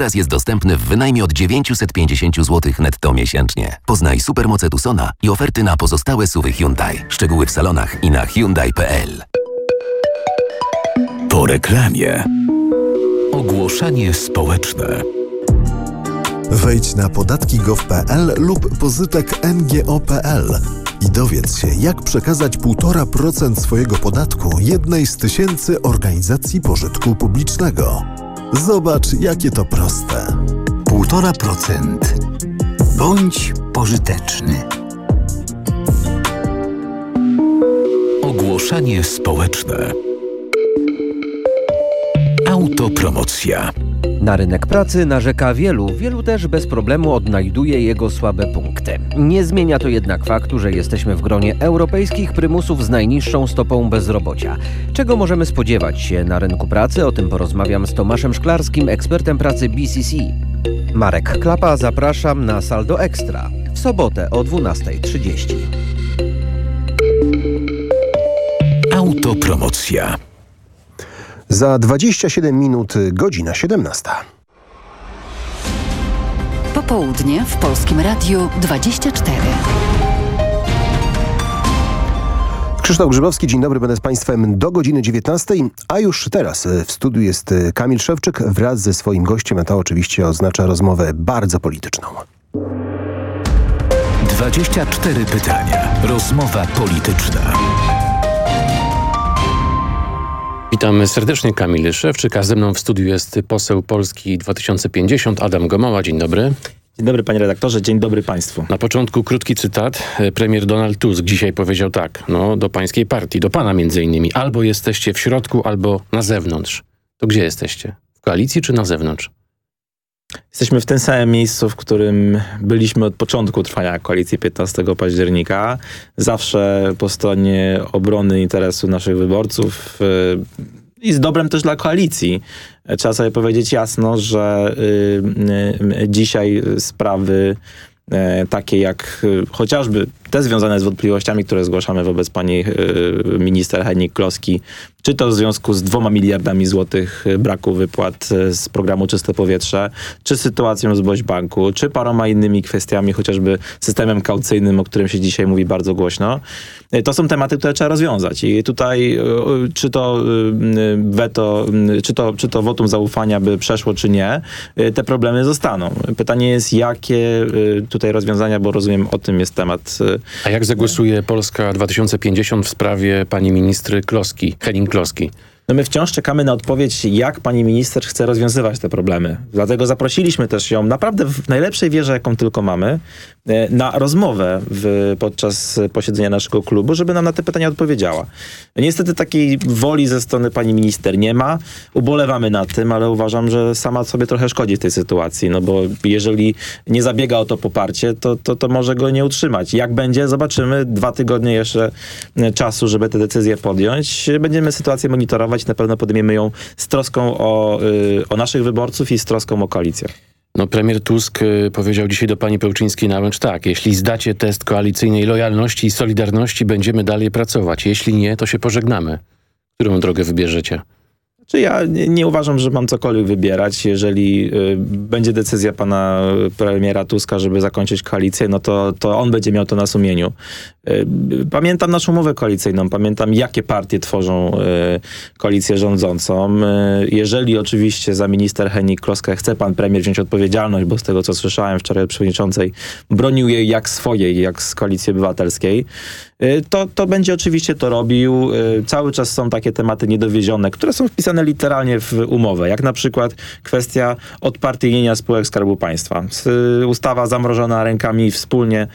jest dostępny w wynajmie od 950 zł netto miesięcznie. Poznaj supermoce Tucsona i oferty na pozostałe suwy Hyundai. Szczegóły w salonach i na Hyundai.pl. Po reklamie. Ogłoszenie społeczne. Wejdź na podatki.gov.pl lub pozytek ngo.pl i dowiedz się, jak przekazać 1,5% swojego podatku jednej z tysięcy organizacji pożytku publicznego. Zobacz, jakie to proste. 1,5%. Bądź pożyteczny. Ogłoszenie społeczne. Autopromocja. Na rynek pracy narzeka wielu, wielu też bez problemu odnajduje jego słabe punkty. Nie zmienia to jednak faktu, że jesteśmy w gronie europejskich prymusów z najniższą stopą bezrobocia. Czego możemy spodziewać się na rynku pracy? O tym porozmawiam z Tomaszem Szklarskim, ekspertem pracy BCC. Marek Klapa, zapraszam na Saldo Ekstra w sobotę o 12.30. Autopromocja. Za 27 minut godzina 17. Popołudnie w Polskim Radiu 24. Krzysztof Grzybowski, dzień dobry, będę z Państwem do godziny 19, a już teraz w studiu jest Kamil Szewczyk wraz ze swoim gościem, a to oczywiście oznacza rozmowę bardzo polityczną. 24 pytania. Rozmowa polityczna. Witamy serdecznie, Kamil Szewczyk, a ze mną w studiu jest poseł Polski 2050 Adam Gomała. Dzień dobry. Dzień dobry panie redaktorze, dzień dobry państwu. Na początku krótki cytat. Premier Donald Tusk dzisiaj powiedział tak, no do pańskiej partii, do pana między innymi. Albo jesteście w środku, albo na zewnątrz. To gdzie jesteście? W koalicji czy na zewnątrz? Jesteśmy w tym samym miejscu, w którym byliśmy od początku trwania koalicji 15 października. Zawsze po stronie obrony interesu naszych wyborców i z dobrem też dla koalicji. Trzeba sobie powiedzieć jasno, że dzisiaj sprawy takie jak chociażby te związane z wątpliwościami, które zgłaszamy wobec pani minister Henik Kloski Czy to w związku z dwoma miliardami złotych braku wypłat z programu Czyste Powietrze, czy sytuacją z Boś Banku, czy paroma innymi kwestiami, chociażby systemem kaucyjnym, o którym się dzisiaj mówi bardzo głośno. To są tematy, które trzeba rozwiązać. I tutaj czy to weto, czy to, czy to wotum zaufania by przeszło, czy nie, te problemy zostaną. Pytanie jest, jakie tutaj rozwiązania, bo rozumiem, o tym jest temat. A jak zagłosuje Polska 2050 w sprawie pani ministry Kloski, Henning Kloski? No my wciąż czekamy na odpowiedź, jak pani minister chce rozwiązywać te problemy. Dlatego zaprosiliśmy też ją naprawdę w najlepszej wierze, jaką tylko mamy, e, na rozmowę w, podczas posiedzenia naszego klubu, żeby nam na te pytania odpowiedziała. Niestety takiej woli ze strony pani minister nie ma. Ubolewamy nad tym, ale uważam, że sama sobie trochę szkodzi w tej sytuacji, no bo jeżeli nie zabiega o to poparcie, to, to, to może go nie utrzymać. Jak będzie, zobaczymy. Dwa tygodnie jeszcze e, czasu, żeby te decyzje podjąć. Będziemy sytuację monitorować na pewno podejmiemy ją z troską o, y, o naszych wyborców i z troską o koalicję. No, premier Tusk y, powiedział dzisiaj do pani Pełczyńskiej na wręcz tak, jeśli zdacie test koalicyjnej lojalności i solidarności, będziemy dalej pracować. Jeśli nie, to się pożegnamy. Którą drogę wybierzecie? Czy ja nie, nie, uważam, że mam cokolwiek wybierać. Jeżeli y, będzie decyzja pana premiera Tuska, żeby zakończyć koalicję, no to, to on będzie miał to na sumieniu. Y, pamiętam naszą umowę koalicyjną, pamiętam jakie partie tworzą y, koalicję rządzącą. Y, jeżeli oczywiście za minister Henik Kloskę chce pan premier wziąć odpowiedzialność, bo z tego co słyszałem wczoraj od przewodniczącej, bronił jej jak swojej, jak z koalicji obywatelskiej, y, to, to będzie oczywiście to robił. Y, cały czas są takie tematy niedowiezione, które są wpisane literalnie w umowę, jak na przykład kwestia odpartyjnienia spółek Skarbu Państwa. Ustawa zamrożona rękami wspólnie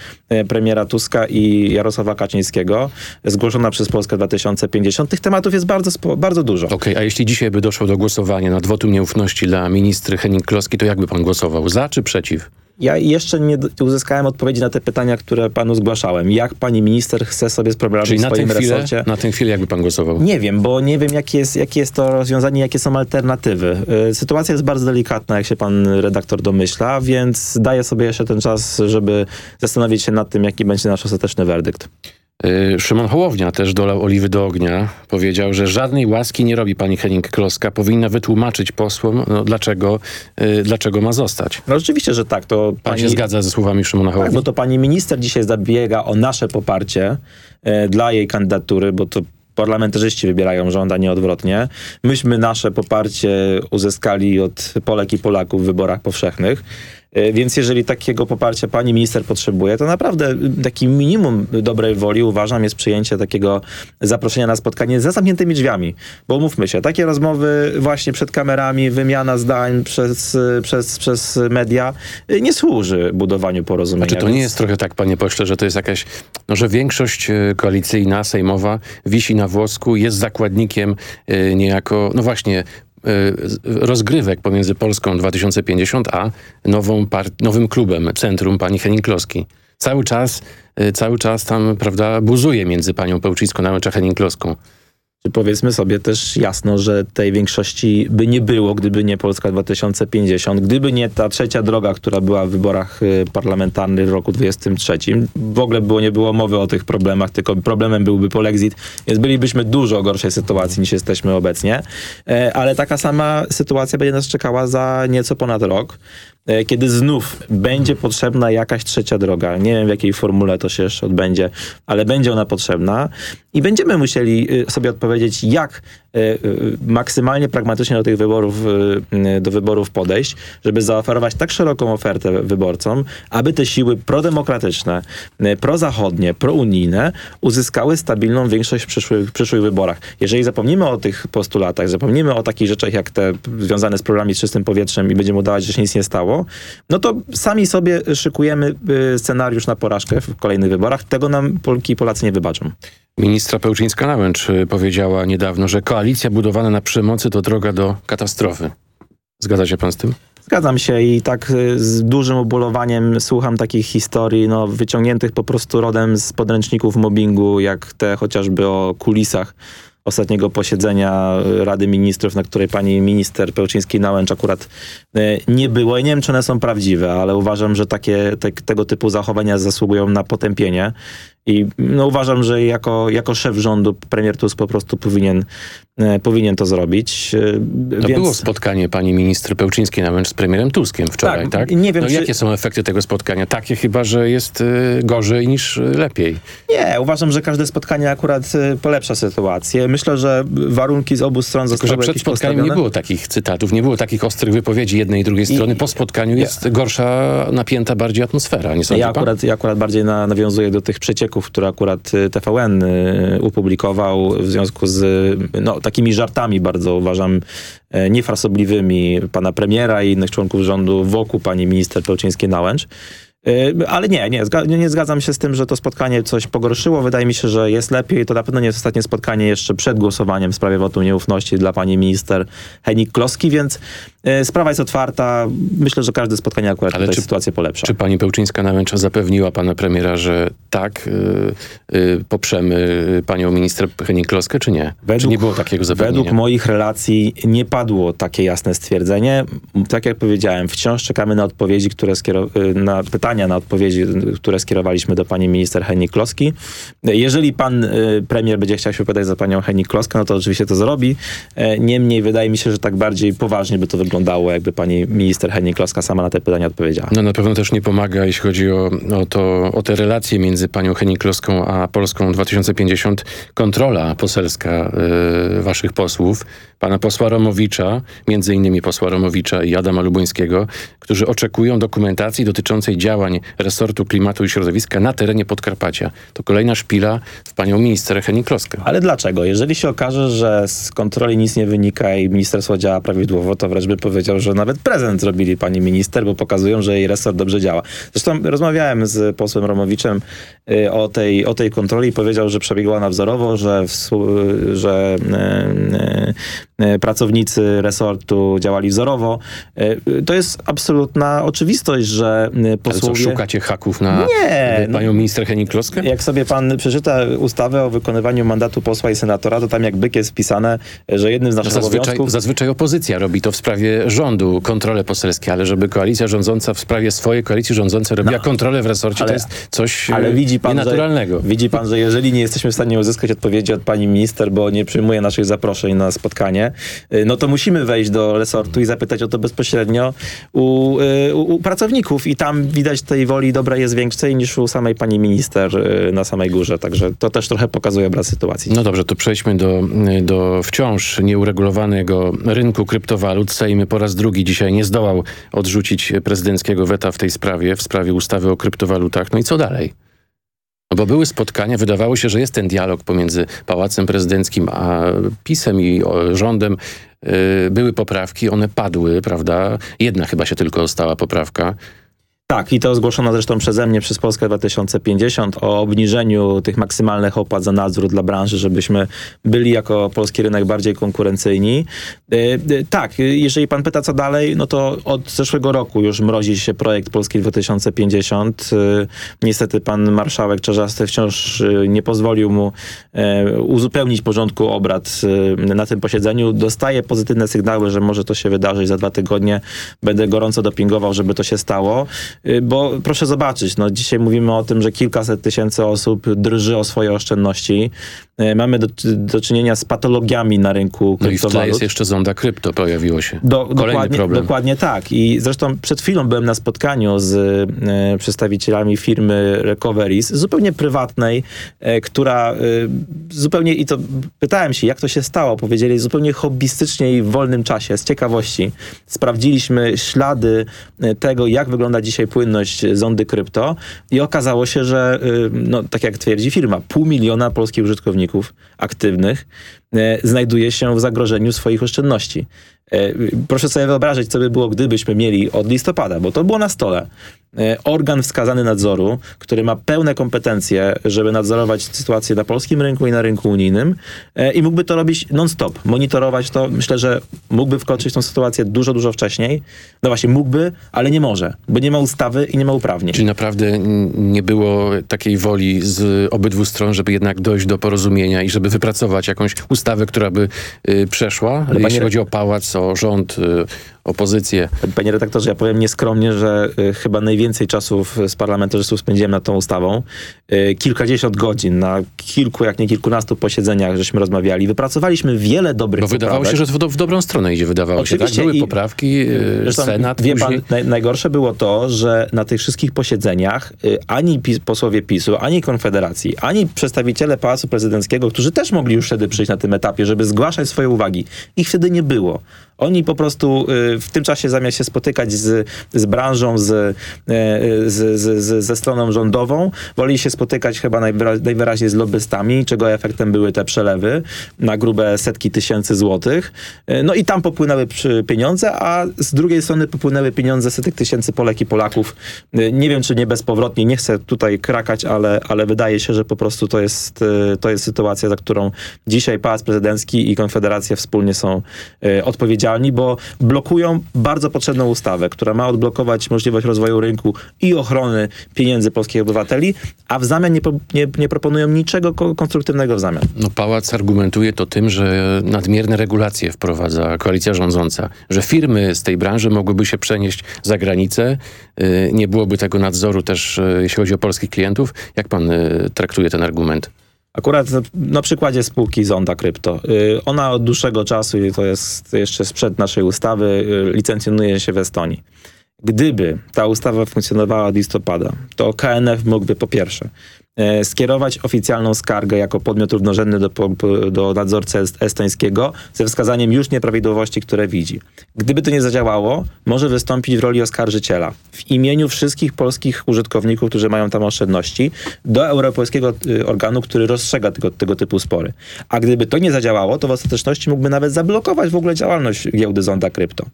premiera Tuska i Jarosława Kaczyńskiego, zgłoszona przez Polskę 2050. Tych tematów jest bardzo, bardzo dużo. Okej, okay, a jeśli dzisiaj by doszło do głosowania nad wotum nieufności dla ministry Henning Kloski, to jakby pan głosował? Za czy przeciw? Ja jeszcze nie uzyskałem odpowiedzi na te pytania, które panu zgłaszałem. Jak pani minister chce sobie z problemami Czyli w swoim na tę chwilę, resorcie? Na tę chwilę jakby pan głosował? Nie wiem, bo nie wiem jakie jest, jakie jest to rozwiązanie, jakie są alternatywy. Y, sytuacja jest bardzo delikatna, jak się pan redaktor domyśla, więc daję sobie jeszcze ten czas, żeby zastanowić się nad tym, jaki będzie nasz ostateczny werdykt. Y, Szymon Hołownia też dolał oliwy do ognia. Powiedział, że żadnej łaski nie robi pani Henning Kloska. Powinna wytłumaczyć posłom, no, dlaczego, y, dlaczego ma zostać. No rzeczywiście, że tak. To Pan pani... się zgadza ze słowami Szymona Hołowni? Tak, bo to pani minister dzisiaj zabiega o nasze poparcie e, dla jej kandydatury, bo to parlamentarzyści wybierają rząd, a nie odwrotnie. Myśmy nasze poparcie uzyskali od Polek i Polaków w wyborach powszechnych. E, Więc jeżeli takiego poparcia pani minister potrzebuje, to naprawdę taki minimum dobrej woli uważam jest przyjęcie takiego zaproszenia na spotkanie za zamkniętymi drzwiami. Bo umówmy się, takie rozmowy właśnie przed kamerami, wymiana zdań przez, przez, przez media y, nie służy budowaniu porozumienia. Znaczy to nie jest trochę tak, panie pośle, że to jest jakaś, no, że większość e, koalicyjna, sejmowa wisi na włosku, jest zakładnikiem e, niejako, no właśnie, rozgrywek pomiędzy Polską 2050 a nową nowym klubem, centrum pani Henning Kloski. Cały czas, e, cały czas tam, prawda, buzuje między panią Pełczyńską a Henning Kloską. Czy powiedzmy sobie też jasno, że tej większości by nie było, gdyby nie Polska 2050, gdyby nie ta trzecia droga, która była w wyborach y, parlamentarnych w roku 2023. W ogóle było, nie było mowy o tych problemach, tylko problemem byłby polexit, więc bylibyśmy dużo gorszej sytuacji niż jesteśmy obecnie. E, Ale taka sama sytuacja będzie nas czekała za nieco ponad rok, kiedy znów będzie potrzebna jakaś trzecia droga. Nie wiem w jakiej formule to się jeszcze odbędzie, ale będzie ona potrzebna i będziemy musieli y, sobie odpowiedzieć, jak maksymalnie pragmatycznie do tych wyborów, y, y, do wyborów podejść, żeby zaoferować tak szeroką ofertę wyborcom, aby te siły prodemokratyczne, y, prozachodnie, prounijne uzyskały stabilną większość w przyszłych, przyszłych wyborach. Jeżeli zapomnimy o tych postulatach, zapomnimy o takich rzeczach jak te związane z programami z czystym powietrzem i będziemy udawać, że się nic nie stało, no to sami sobie szykujemy y, scenariusz na porażkę w kolejnych wyborach. Tego nam Polki i Polacy nie wybaczą. Ministra Pełczyńska-Nałęcz y, powiedziała niedawno, że koalicja budowana na przemocy to droga do katastrofy. Zgadza się pan z tym? Zgadzam się i tak y, z dużym ubolewaniem słucham takich historii, no, wyciągniętych po prostu rodem z podręczników mobbingu, jak te chociażby o kulisach ostatniego posiedzenia Rady Ministrów, na której pani minister Pełczyński-Nałęcz akurat nie było. I nie wiem, czy one są prawdziwe, ale uważam, że takie, te, tego typu zachowania zasługują na potępienie. I no, uważam, że jako, jako szef rządu premier Tusk po prostu powinien, e, powinien to zrobić. E, to więc... było spotkanie pani minister Pełczyńskiej nawet z premierem Tuskiem wczoraj, tak? tak? Nie wiem, no, czy... Jakie są efekty tego spotkania? Takie chyba, że jest y, gorzej niż y, lepiej. Nie, uważam, że każde spotkanie akurat y, polepsza sytuację. Myślę, że warunki z obu stron zostały Tylko, że przed spotkaniem postawione. nie było takich cytatów, nie było takich ostrych wypowiedzi jednej i drugiej strony. I... Po spotkaniu jest ja... gorsza, napięta bardziej atmosfera, nie sądzi ja akurat, ja akurat bardziej na, nawiązuję do tych przecieków, które akurat TVN y, upublikował w związku z no, takimi żartami bardzo uważam niefrasobliwymi pana premiera i innych członków rządu wokół pani minister Pełczyńskiej-Nałęcz. Ale nie, nie, nie zgadzam się z tym, że to spotkanie coś pogorszyło. Wydaje mi się, że jest lepiej. To na pewno nie jest ostatnie spotkanie jeszcze przed głosowaniem w sprawie wotum nieufności dla pani minister Henik-Kloski, więc e, sprawa jest otwarta. Myślę, że każde spotkanie akurat Ale czy, sytuację polepsza. Czy pani Pełczyńska-Nałęcza zapewniła pana premiera, że tak, yy, yy, poprzemy panią minister Henik-Kloskę, czy nie? Według, czy nie było takiego zapewnienia? Według moich relacji nie padło takie jasne stwierdzenie. Tak jak powiedziałem, wciąż czekamy na odpowiedzi, które na pytania na odpowiedzi, które skierowaliśmy do pani minister Heni Kloski. Jeżeli pan y, premier będzie chciał się wypowiadać za panią Heni Kloskę, no to oczywiście to zrobi. E, niemniej wydaje mi się, że tak bardziej poważnie by to wyglądało, jakby pani minister Heni Kloska sama na te pytania odpowiedziała. No na pewno też nie pomaga, jeśli chodzi o, o, to, o te relacje między panią Heni Kloską a Polską 2050. Kontrola poselska y, waszych posłów, pana posła Romowicza, między innymi posła Romowicza i Adama Lubońskiego, którzy oczekują dokumentacji dotyczącej działań działań resortu klimatu i środowiska na terenie Podkarpacia. To kolejna szpila w panią minister Henning-Kloskę. Ale dlaczego? Jeżeli się okaże, że z kontroli nic nie wynika i ministerstwo działa prawidłowo, to wręcz by powiedział, że nawet prezent zrobili pani minister, bo pokazują, że jej resort dobrze działa. Zresztą rozmawiałem z posłem Romowiczem o tej, o tej kontroli powiedział, że przebiegła ona wzorowo, że, w, że y, y, pracownicy resortu działali wzorowo. To jest absolutna oczywistość, że posłowie co, szukacie haków na nie, panią minister Henik-Kloskę? Jak sobie pan przeczyta ustawę o wykonywaniu mandatu posła i senatora, to tam jak byk jest wpisane, że jednym z naszych no zazwyczaj, obowiązków... Zazwyczaj opozycja robi to w sprawie rządu, kontrole poselskie, ale żeby koalicja rządząca w sprawie swojej koalicji rządzącej robiła no, kontrolę w resorcie, ale, to jest coś ale widzi pan, nienaturalnego. Że, widzi pan, że jeżeli nie jesteśmy w stanie uzyskać odpowiedzi od pani minister, bo nie przyjmuje naszych zaproszeń na spotkanie, y, no to musimy wejść do resortu i zapytać o to bezpośrednio u, y, u, u pracowników i tam widać tej woli dobra jest większej niż u samej pani minister y, na samej górze, także to też trochę pokazuje obraz sytuacji. No dobrze, to przejdźmy do, do wciąż nieuregulowanego rynku kryptowalut. Sejmy po raz drugi dzisiaj nie zdołał odrzucić prezydenckiego weta w tej sprawie, w sprawie ustawy o kryptowalutach. No i co dalej? No bo były spotkania, wydawało się, że jest ten dialog pomiędzy Pałacem Prezydenckim a PiSem i rządem. Y, były poprawki, one padły, prawda? Jedna chyba się tylko ostała poprawka. Tak, i to zgłoszono zresztą przeze mnie przez Polskę 2050 o obniżeniu tych maksymalnych opłat za nadzór dla branży, żebyśmy byli jako polski rynek bardziej konkurencyjni. E, e, tak, jeżeli pan pyta co dalej, no to od zeszłego roku już mrozi się projekt Polski 2050. E, niestety pan marszałek Czarzasty wciąż nie pozwolił mu uzupełnić porządku obrad na tym posiedzeniu. Dostaje pozytywne sygnały, że może to się wydarzyć za dwa tygodnie. Będę gorąco dopingował, żeby to się stało. Y, bo proszę zobaczyć, no dzisiaj mówimy o tym, że kilkaset tysięcy osób drży o swoje oszczędności. Y, mamy do, do czynienia z patologiami na rynku kryptowalut. No i w tle jest jeszcze zonda krypto, pojawiło się. Do, Kolejny dokładnie, problem. Dokładnie tak. I zresztą przed chwilą byłem na spotkaniu z y, przedstawicielami firmy Recoveries, zupełnie prywatnej, y, która y, zupełnie, i to pytałem się, jak to się stało, powiedzieli zupełnie hobbystycznie i w wolnym czasie, z ciekawości. Sprawdziliśmy ślady tego, jak wygląda dzisiaj płynność zondy krypto i okazało się, że y, no, tak jak twierdzi firma, pół miliona polskich użytkowników aktywnych y, znajduje się w zagrożeniu swoich oszczędności. Y, proszę sobie wyobrazić, co by było, gdybyśmy mieli od listopada, bo to było na stole, organ wskazany nadzoru, który ma pełne kompetencje, żeby nadzorować sytuację na polskim rynku i na rynku unijnym e, i mógłby to robić non-stop, monitorować to. Myślę, że mógłby wkroczyć w tą sytuację dużo, dużo wcześniej. No właśnie, mógłby, ale nie może, bo nie ma ustawy i nie ma uprawnień. Czyli naprawdę nie było takiej woli z obydwu stron, żeby jednak dojść do porozumienia i żeby wypracować jakąś ustawę, która by y, przeszła, ale jeśli chodzi o pałac, o rząd, y, opozycję. Panie redaktorze, ja powiem nieskromnie, że y, chyba najwięcej czasów z parlamentarzystów spędziłem nad tą ustawą. Y, kilkadziesiąt godzin na kilku, jak nie kilkunastu posiedzeniach żeśmy rozmawiali. Wypracowaliśmy wiele dobrych Bo wydawało poprawek. się, że w, w dobrą stronę idzie, wydawało Oczywiście się. Tak? Były poprawki, y, Zresztą, Senat Wie później. pan, naj, najgorsze było to, że na tych wszystkich posiedzeniach y, ani PiS, posłowie PiSu, ani Konfederacji, ani przedstawiciele Pałacu Prezydenckiego, którzy też mogli już wtedy przyjść na tym etapie, żeby zgłaszać swoje uwagi, ich wtedy nie było. Oni po prostu w tym czasie zamiast się spotykać z, z branżą, z, z, z, ze stroną rządową, woli się spotykać chyba najwyra- najwyraźniej z lobbystami, czego efektem były te przelewy na grube setki tysięcy złotych. Y, No i tam popłynęły pieniądze, a z drugiej strony popłynęły pieniądze setek tysięcy Polek i Polaków. Y, Nie wiem, czy nie bezpowrotnie, nie chcę tutaj krakać, ale, ale wydaje się, że po prostu to jest, y, to jest sytuacja, za którą dzisiaj Pałac Prezydencki i Konfederacja wspólnie są odpowiedzialni, bo blokują bardzo potrzebną ustawę, która ma odblokować możliwość rozwoju rynku i ochrony pieniędzy polskich obywateli, a w zamian nie, nie, nie proponują niczego ko- konstruktywnego w zamian. No, pałac argumentuje to tym, że nadmierne regulacje wprowadza koalicja rządząca, że firmy z tej branży mogłyby się przenieść za granicę, y, nie byłoby tego nadzoru też, y, jeśli chodzi o polskich klientów. Jak pan y, traktuje ten argument? Akurat na, przykładzie spółki Zonda Krypto. Ona od dłuższego czasu, i to jest jeszcze sprzed naszej ustawy, licencjonuje się w Estonii. Gdyby ta ustawa funkcjonowała od listopada, to KNF mógłby po pierwsze e, skierować oficjalną skargę jako podmiot równorzędny do, do nadzorcy est- estońskiego ze wskazaniem już nieprawidłowości, które widzi. Gdyby to nie zadziałało, może wystąpić w roli oskarżyciela w imieniu wszystkich polskich użytkowników, którzy mają tam oszczędności, do europejskiego y, organu, który rozstrzyga tego, tego typu spory. A gdyby to nie zadziałało, to w ostateczności mógłby nawet zablokować w ogóle działalność giełdy Zonda Krypto.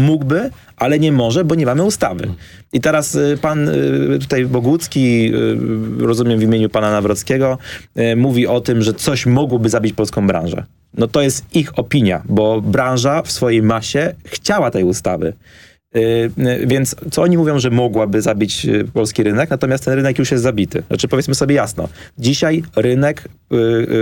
Mógłby, ale nie może, bo nie mamy ustawy. I teraz y, pan y, tutaj Bogucki, y, rozumiem w imieniu pana Nawrockiego, mówi o tym, że coś mogłoby zabić polską branżę. No to jest ich opinia, bo branża w swojej masie chciała tej ustawy. Y, y, Więc co oni mówią, że mogłaby zabić y, polski rynek, natomiast ten rynek już jest zabity. Znaczy powiedzmy sobie jasno, dzisiaj rynek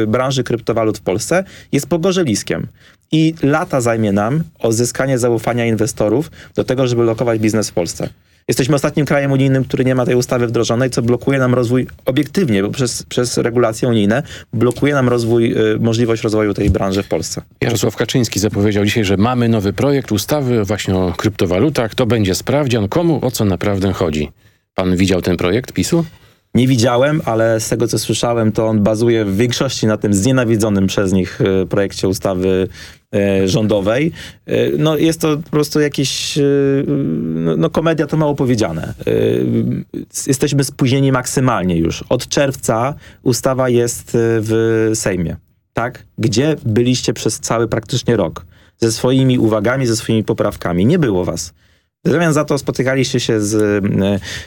branży kryptowalut w Polsce jest pogorzeliskiem. I lata zajmie nam odzyskanie zaufania inwestorów do tego, żeby lokować biznes w Polsce. Jesteśmy ostatnim krajem unijnym, który nie ma tej ustawy wdrożonej, co blokuje nam rozwój obiektywnie, bo przez, przez regulacje unijne blokuje nam rozwój, y, możliwość rozwoju tej branży w Polsce. Jarosław Kaczyński zapowiedział dzisiaj, że mamy nowy projekt ustawy właśnie o kryptowalutach. To będzie sprawdzian, komu o co naprawdę chodzi. Pan widział ten projekt PiSu? Nie widziałem, ale z tego co słyszałem, to on bazuje w większości na tym znienawidzonym przez nich e, projekcie ustawy e, rządowej. E, No jest to po prostu jakieś, e, no, no komedia to mało powiedziane. Jesteśmy spóźnieni maksymalnie już. Od czerwca ustawa jest w Sejmie. Tak? Gdzie byliście przez cały praktycznie rok? Ze swoimi uwagami, ze swoimi poprawkami. Nie było was. W zamian za to spotykaliście się z,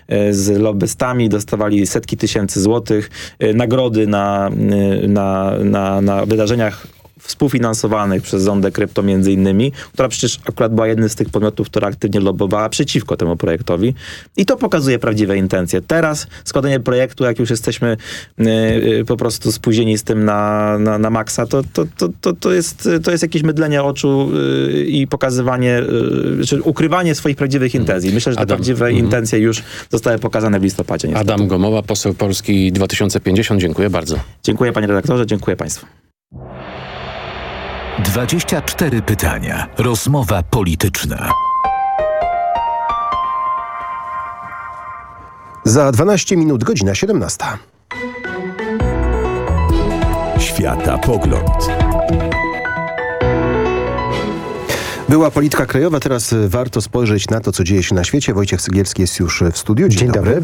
e, z lobbystami, dostawali setki tysięcy złotych, e, nagrody na, e, na, na, na wydarzeniach współfinansowanych przez Zondę Krypto między innymi, która przecież akurat była jednym z tych podmiotów, która aktywnie lobbowała przeciwko temu projektowi. I to pokazuje prawdziwe intencje. Teraz składanie projektu, jak już jesteśmy e, po prostu spóźnieni z tym na, na, na maksa, to, to, to, to, to, jest, to jest jakieś mydlenie oczu e, i pokazywanie, e, czy ukrywanie swoich prawdziwych intencji. Myślę, że te Adam. prawdziwe Mhm. intencje już zostały pokazane w listopadzie. niestety. Adam Gomoła, poseł Polski 2050. Dziękuję bardzo. Dziękuję panie redaktorze, dziękuję państwu. 24 pytania. Rozmowa polityczna. Za 12 minut godzina 17. Świata pogląd. Była polityka krajowa, teraz y, warto spojrzeć na to, co dzieje się na świecie. Wojciech Sygielski jest już y, w studiu. Dzień, dobry.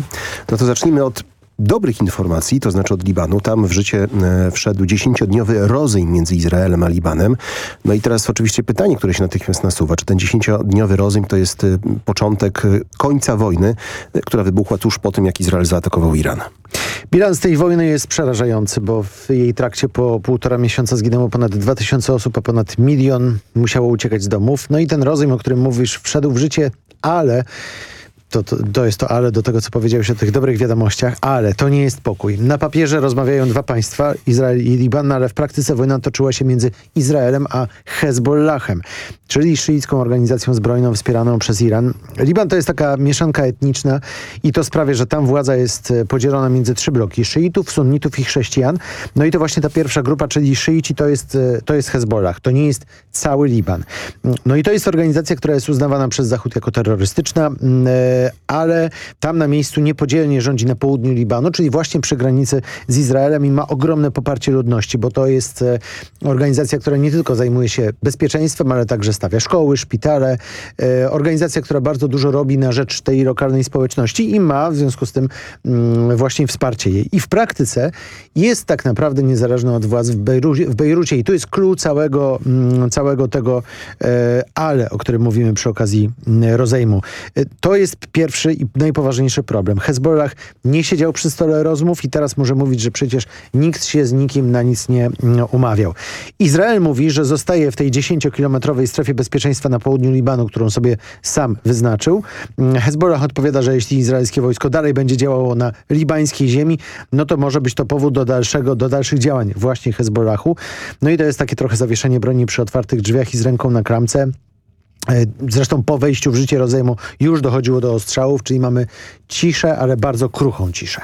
No to zacznijmy od dobrych informacji, to znaczy od Libanu. Tam w życie e, wszedł dziesięciodniowy rozejm między Izraelem a Libanem. No i teraz oczywiście pytanie, które się natychmiast nasuwa. Czy ten dziesięciodniowy rozejm to jest e, początek e, końca wojny, która wybuchła tuż po tym, jak Izrael zaatakował Iran? Bilans tej wojny jest przerażający, bo w jej trakcie po półtora miesiąca zginęło ponad 2000 osób, a ponad milion musiało uciekać z domów. No i ten rozejm, o którym mówisz, wszedł w życie, ale to, to, to, jest to ale do tego, co powiedziałeś o tych dobrych wiadomościach, ale to nie jest pokój. Na papierze rozmawiają dwa państwa, Izrael i Liban, ale w praktyce wojna toczyła się między Izraelem a Hezbollahem, czyli szyicką organizacją zbrojną wspieraną przez Iran. Liban to jest taka mieszanka etniczna i to sprawia, że tam władza jest e, podzielona między trzy bloki, szyitów, sunnitów i chrześcijan. No i to właśnie ta pierwsza grupa, czyli szyici, to jest, e, to jest Hezbollah, to nie jest cały Liban. No i to jest organizacja, która jest uznawana przez Zachód jako terrorystyczna, e, ale tam na miejscu niepodzielnie rządzi na południu Libanu, czyli właśnie przy granicy z Izraelem i ma ogromne poparcie ludności, bo to jest e, organizacja, która nie tylko zajmuje się bezpieczeństwem, ale także stawia szkoły, szpitale. E, organizacja, która bardzo dużo robi na rzecz tej lokalnej społeczności i ma w związku z tym mm, właśnie wsparcie jej. I w praktyce jest tak naprawdę niezależna od władz w, Bejrucie, w Bejrucie i tu jest klucz całego, mm, całego tego e, ale, o którym mówimy przy okazji mm, rozejmu. To jest pierwszy i najpoważniejszy problem. Hezbollah nie siedział przy stole rozmów i teraz może mówić, że przecież nikt się z nikim na nic nie umawiał. Izrael mówi, że zostaje w tej 10-kilometrowej strefie bezpieczeństwa na południu Libanu, którą sobie sam wyznaczył. Hezbollah odpowiada, że jeśli izraelskie wojsko dalej będzie działało na libańskiej ziemi, no to może być to powód do dalszego, do dalszych działań właśnie Hezbollahu. No i to jest takie trochę zawieszenie broni przy otwartych drzwiach i z ręką na kramce. E, zresztą po wejściu w życie rozejmu już dochodziło do ostrzałów, czyli mamy ciszę, ale bardzo kruchą ciszę.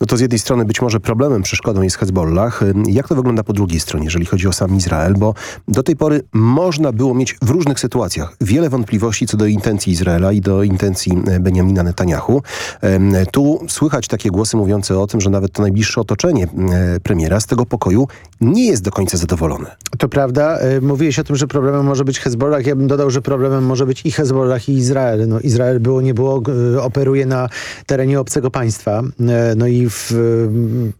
No to z jednej strony być może problemem, przeszkodą jest Hezbollah. Jak to wygląda po drugiej stronie, jeżeli chodzi o sam Izrael? Bo do tej pory można było mieć w różnych sytuacjach wiele wątpliwości co do intencji Izraela i do intencji e, Benjamina Netanyahu. Tu słychać takie głosy mówiące o tym, że nawet to najbliższe otoczenie e, premiera z tego pokoju nie jest do końca zadowolone. To prawda. E, mówiłeś o tym, że problemem może być Hezbollah. Ja bym dodał, że problemem może być i Hezbollah i Izrael. No, Izrael było, nie było, operuje na terenie obcego państwa no i w,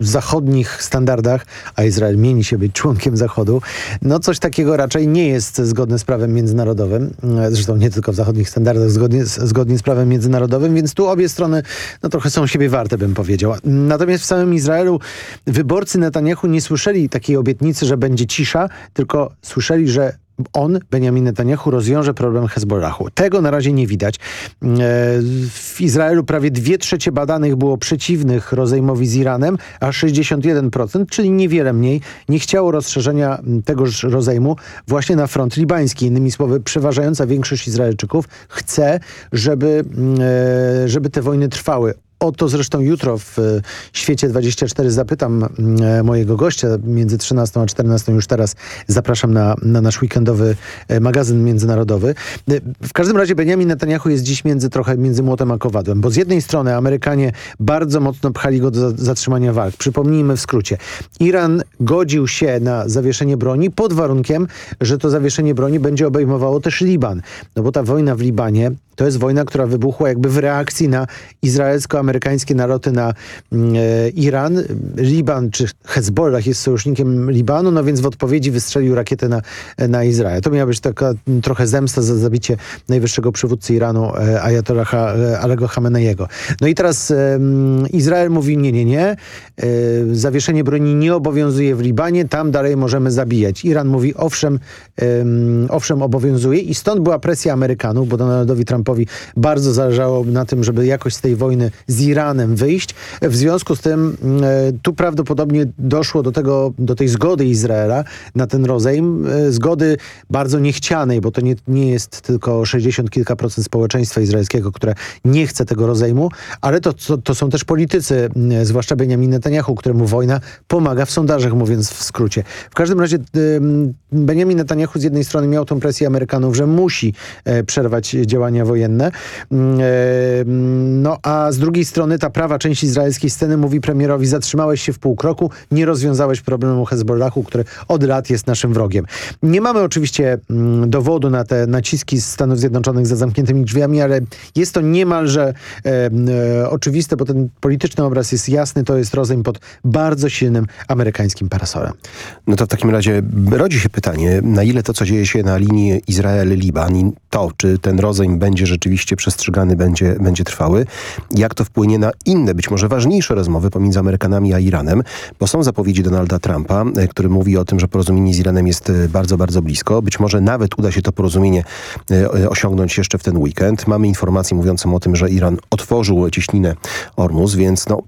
w zachodnich standardach, a Izrael mieni się być członkiem Zachodu, no coś takiego raczej nie jest zgodne z prawem międzynarodowym. Zresztą nie tylko w zachodnich standardach, zgodnie, zgodnie z prawem międzynarodowym, więc tu obie strony no, trochę są siebie warte, bym powiedział. Natomiast w samym Izraelu wyborcy Netanyahu nie słyszeli takiej obietnicy, że będzie cisza, tylko słyszeli, że on, Benjamin Netanyahu, rozwiąże problem Hezbollahu. Tego na razie nie widać. E, w Izraelu prawie dwie trzecie badanych było przeciwnych rozejmowi z Iranem, a 61%, czyli niewiele mniej, nie chciało rozszerzenia tegoż rozejmu właśnie na front libański. Innymi słowy, przeważająca większość Izraelczyków chce, żeby, e, żeby te wojny trwały. O to zresztą jutro w e, Świecie 24 zapytam e, mojego gościa między 13 a 14. Już teraz zapraszam na, na nasz weekendowy e, magazyn międzynarodowy. W każdym razie Benjamin Netanyahu jest dziś między trochę między młotem a kowadłem, bo z jednej strony Amerykanie bardzo mocno pchali go do zatrzymania walk. Przypomnijmy w skrócie. Iran godził się na zawieszenie broni pod warunkiem, że to zawieszenie broni będzie obejmowało też Liban. No bo ta wojna w Libanie to jest wojna, która wybuchła jakby w reakcji na izraelsko-amerykańskie naloty na mm, e, Iran. Liban czy Hezbollah jest sojusznikiem Libanu, no więc w odpowiedzi wystrzelił rakietę na, na Izrael. To miała być taka mm, trochę zemsta za zabicie najwyższego przywódcy Iranu, e, Ayatollaha e, Alego Khameneiego. No i teraz Izrael mówi nie, nie, nie. Zawieszenie broni nie obowiązuje w Libanie, tam dalej możemy zabijać. Iran mówi owszem, owszem obowiązuje i stąd była presja Amerykanów, bo Donaldowi Trump Trumpowi bardzo zależało na tym, żeby jakoś z tej wojny z Iranem wyjść. W związku z tym e, tu prawdopodobnie doszło do tego, do tej zgody Izraela na ten rozejm. E, zgody bardzo niechcianej, bo to nie, nie jest tylko 60 kilka procent społeczeństwa izraelskiego, które nie chce tego rozejmu, ale to, to, to są też politycy, zwłaszcza Benjamin Netanyahu, któremu wojna pomaga w sondażach, mówiąc w skrócie. W każdym razie Benjamin Netanyahu z jednej strony miał tą presję Amerykanów, że musi e, przerwać działania wojenne. Mm, e, no a z drugiej drugiej strony ta prawa część izraelskiej sceny mówi premierowi zatrzymałeś się w pół kroku, nie rozwiązałeś problemu Hezbollahu, który od lat jest naszym wrogiem. Nie mamy oczywiście mm, dowodu na te naciski z Stanów Zjednoczonych za zamkniętymi drzwiami, ale jest to niemalże e, e, oczywiste, bo ten polityczny obraz jest jasny, to jest rozejm pod bardzo silnym amerykańskim parasolem. No to w takim razie rodzi się pytanie, na ile to, co dzieje się na linii Izrael-Liban i to, czy ten rozejm będzie rzeczywiście przestrzegany, będzie, będzie trwały, jak to wpłynie na inne, być może ważniejsze rozmowy pomiędzy Amerykanami a Iranem, bo są zapowiedzi Donalda Trumpa, e, który mówi o tym, że porozumienie z Iranem jest e, bardzo, bardzo blisko. Być może nawet uda się to porozumienie e, osiągnąć jeszcze w ten weekend. Mamy informacje mówiące o tym, że Iran otworzył cieśninę Ormus, więc no,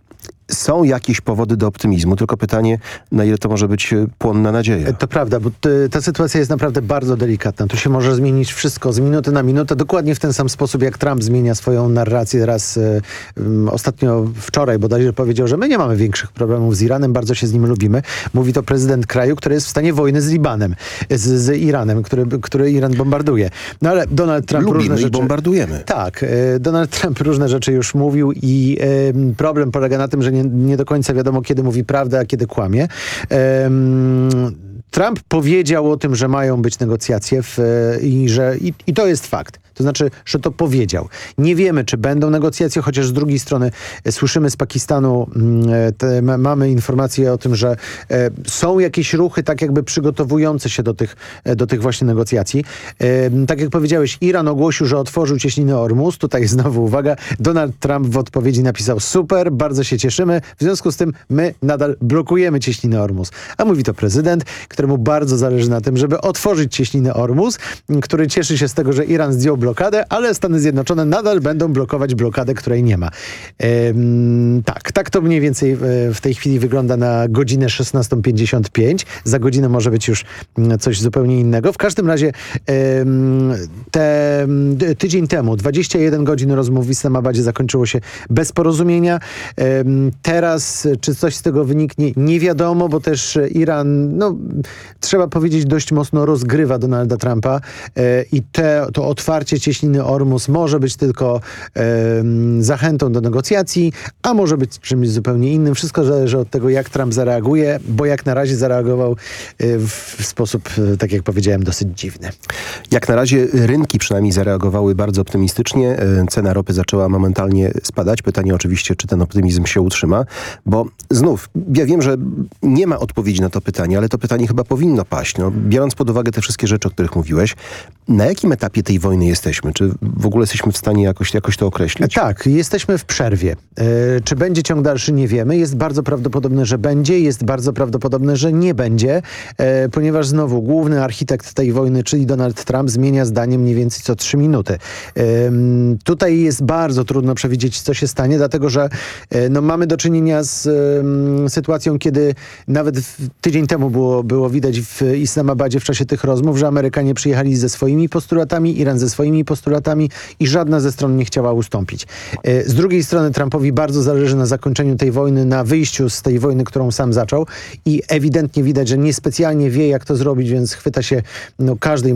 są jakieś powody do optymizmu, tylko pytanie, na ile to może być e, płonna nadzieja. To prawda, bo ta sytuacja jest naprawdę bardzo delikatna. Tu się może zmienić wszystko z minuty na minutę, dokładnie w ten sam sposób, jak Trump zmienia swoją narrację. Teraz y, y, ostatnio wczoraj bodajże powiedział, że my nie mamy większych problemów z Iranem, bardzo się z nim lubimy. Mówi to prezydent kraju, który jest w stanie wojny z Libanem, z, z Iranem, który, który Iran bombarduje. No ale Donald Trump Lubimy różne rzeczy... bombardujemy. Tak, y, Donald Trump różne rzeczy już mówił i problem polega na tym, że nie, nie do końca wiadomo, kiedy mówi prawdę, a kiedy kłamie. Trump powiedział o tym, że mają być negocjacje w, i, że, i, i to jest fakt. To znaczy, że to powiedział. Nie wiemy, czy będą negocjacje, chociaż z drugiej strony e, słyszymy z Pakistanu, mm, e, te, mamy informacje o tym, że e, są jakieś ruchy tak jakby przygotowujące się do tych, do tych właśnie negocjacji. Tak jak powiedziałeś, Iran ogłosił, że otworzył cieśninę Ormus. Tutaj znowu uwaga, Donald Trump w odpowiedzi napisał super, bardzo się cieszymy. W związku z tym my nadal blokujemy cieśninę Ormus. A mówi to prezydent, któremu bardzo zależy na tym, żeby otworzyć cieśninę Ormus, który cieszy się z tego, że Iran zdjął blokadę, ale Stany Zjednoczone nadal będą blokować blokadę, której nie ma. Ehm, tak, tak to mniej więcej e, w tej chwili wygląda na godzinę 16.55. Za godzinę może być już mm, coś zupełnie innego. W każdym razie ehm, te, tydzień temu 21 godzin rozmów w Islamabadzie zakończyło się bez porozumienia. Ehm, teraz czy coś z tego wyniknie nie wiadomo, bo też Iran, no trzeba powiedzieć dość mocno rozgrywa Donalda Trumpa e, i te, to otwarcie cieśniny Ormus może być tylko e, zachętą do negocjacji, a może być czymś zupełnie innym. Wszystko zależy od tego, jak Trump zareaguje, bo jak na razie zareagował e, w sposób, e, tak jak powiedziałem, dosyć dziwny. Jak na razie rynki przynajmniej zareagowały bardzo optymistycznie. E, cena ropy zaczęła momentalnie spadać. Pytanie oczywiście, czy ten optymizm się utrzyma, bo znów, ja wiem, że nie ma odpowiedzi na to pytanie, ale to pytanie chyba powinno paść. No, biorąc pod uwagę te wszystkie rzeczy, o których mówiłeś, na jakim etapie tej wojny jesteśmy? Czy w ogóle jesteśmy w stanie jakoś, jakoś to określić? Tak, jesteśmy w przerwie. E, czy będzie ciąg dalszy, nie wiemy. Jest bardzo prawdopodobne, że będzie. Jest bardzo prawdopodobne, że nie będzie, e, ponieważ znowu główny architekt tej wojny, czyli Donald Trump, zmienia zdanie mniej więcej co trzy minuty. E, tutaj jest bardzo trudno przewidzieć, co się stanie, dlatego że no, mamy do czynienia z sytuacją, kiedy nawet tydzień temu było, było widać w Islamabadzie w czasie tych rozmów, że Amerykanie przyjechali ze swoimi postulatami, Iran ze swoimi postulatami i żadna ze stron nie chciała ustąpić. E, z drugiej strony Trumpowi bardzo zależy na zakończeniu tej wojny, na wyjściu z tej wojny, którą sam zaczął i ewidentnie widać, że niespecjalnie wie, jak to zrobić, więc chwyta się no, każdej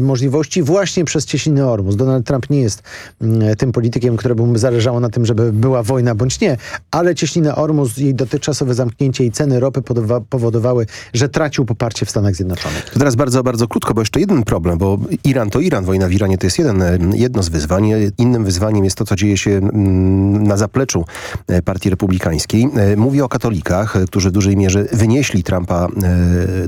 możliwości, właśnie przez cieśniny Ormus. Donald Trump nie jest mm, tym politykiem, któremu zależało na tym, żeby była wojna bądź nie, ale cieśnina Ormus, jej dotychczasowe zamknięcie i ceny ropy powodowały, że tracił poparcie w Stanach Zjednoczonych. To teraz bardzo, bardzo krótko, bo jeszcze jeden problem, bo Iran to Iran, wojna w Iranie to jest jeden, jedno z wyzwań. Innym wyzwaniem jest to, co dzieje się mm, na zapleczu e, Partii Republikańskiej. E, mówię o katolikach, e, którzy w dużej mierze wynieśli Trumpa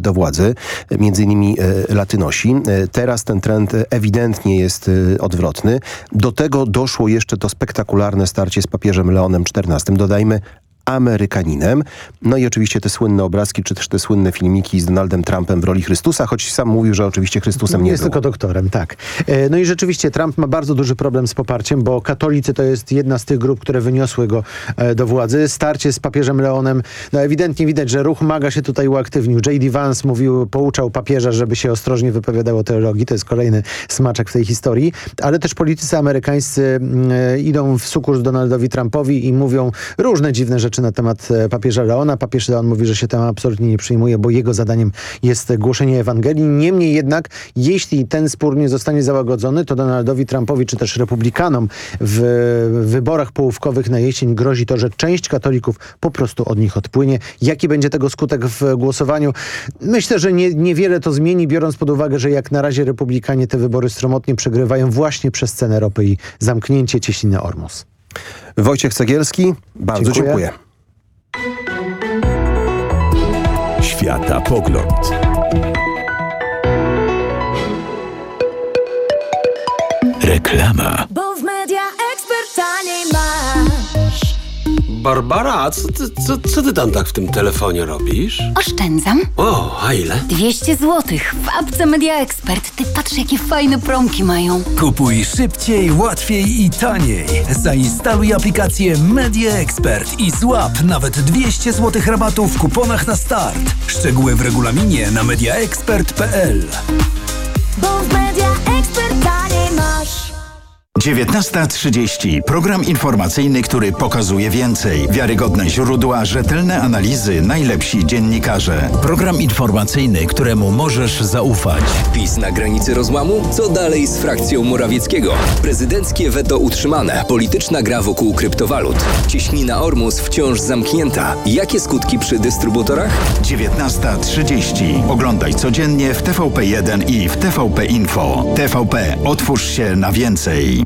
do władzy, między innymi latynosi. Teraz ten trend ewidentnie jest odwrotny. Do tego doszło jeszcze to spektakularne starcie z papieżem Leonem XIV. Dodajmy, Amerykaninem. No i oczywiście te słynne obrazki, czy też te słynne filmiki z Donaldem Trumpem w roli Chrystusa, choć sam mówił, że oczywiście Chrystusem nie jest był. tylko doktorem, tak. E, no i rzeczywiście Trump ma bardzo duży problem z poparciem, bo katolicy to jest jedna z tych grup, które wyniosły go e, do władzy. Starcie z papieżem Leonem, no ewidentnie widać, że ruch MAGA się tutaj uaktywnił. J.D. Vance mówił, pouczał papieża, żeby się ostrożnie wypowiadał o teologii. To jest kolejny smaczek w tej historii. Ale też politycy amerykańscy mm, e, idą w sukurs Donaldowi Trumpowi i mówią różne dziwne rzeczy rzeczy na temat e, papieża Leona. Papież Leon mówi, że się tym absolutnie nie przyjmuje, bo jego zadaniem jest głoszenie Ewangelii. Niemniej jednak, jeśli ten spór nie zostanie załagodzony, to Donaldowi Trumpowi czy też republikanom w wyborach połówkowych na jesień grozi to, że część katolików po prostu od nich odpłynie. Jaki będzie tego skutek w głosowaniu? Myślę, że nie, niewiele to zmieni, biorąc pod uwagę, że jak na razie republikanie te wybory stromotnie przegrywają właśnie przez cenę ropy i zamknięcie cieśniny Ormus. Wojciech Cegielski, bardzo dziękuję. dziękuję. Świata Pogląd. Reklama. Barbara, co ty, co, co ty tam tak w tym telefonie robisz? Oszczędzam. O, a ile? 200 zł w apce Media Expert. Ty patrz, jakie fajne promki mają. Kupuj szybciej, łatwiej i taniej. Zainstaluj aplikację Media Expert i złap nawet 200 zł rabatu w kuponach na start. Szczegóły w regulaminie na mediaexpert.pl. Bo w media ekspert taniej masz. 19.30. Program informacyjny, który pokazuje więcej. Wiarygodne źródła, rzetelne analizy, najlepsi dziennikarze. Program informacyjny, któremu możesz zaufać. PiS na granicy rozłamu? Co dalej z frakcją Morawieckiego? Prezydenckie weto utrzymane. Polityczna gra wokół kryptowalut. Cieśnina Ormus wciąż zamknięta. Jakie skutki przy dystrybutorach? 19.30. Oglądaj codziennie w TVP1 i w TVP Info. TVP. Otwórz się na więcej.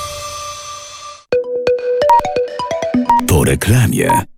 Reklamie.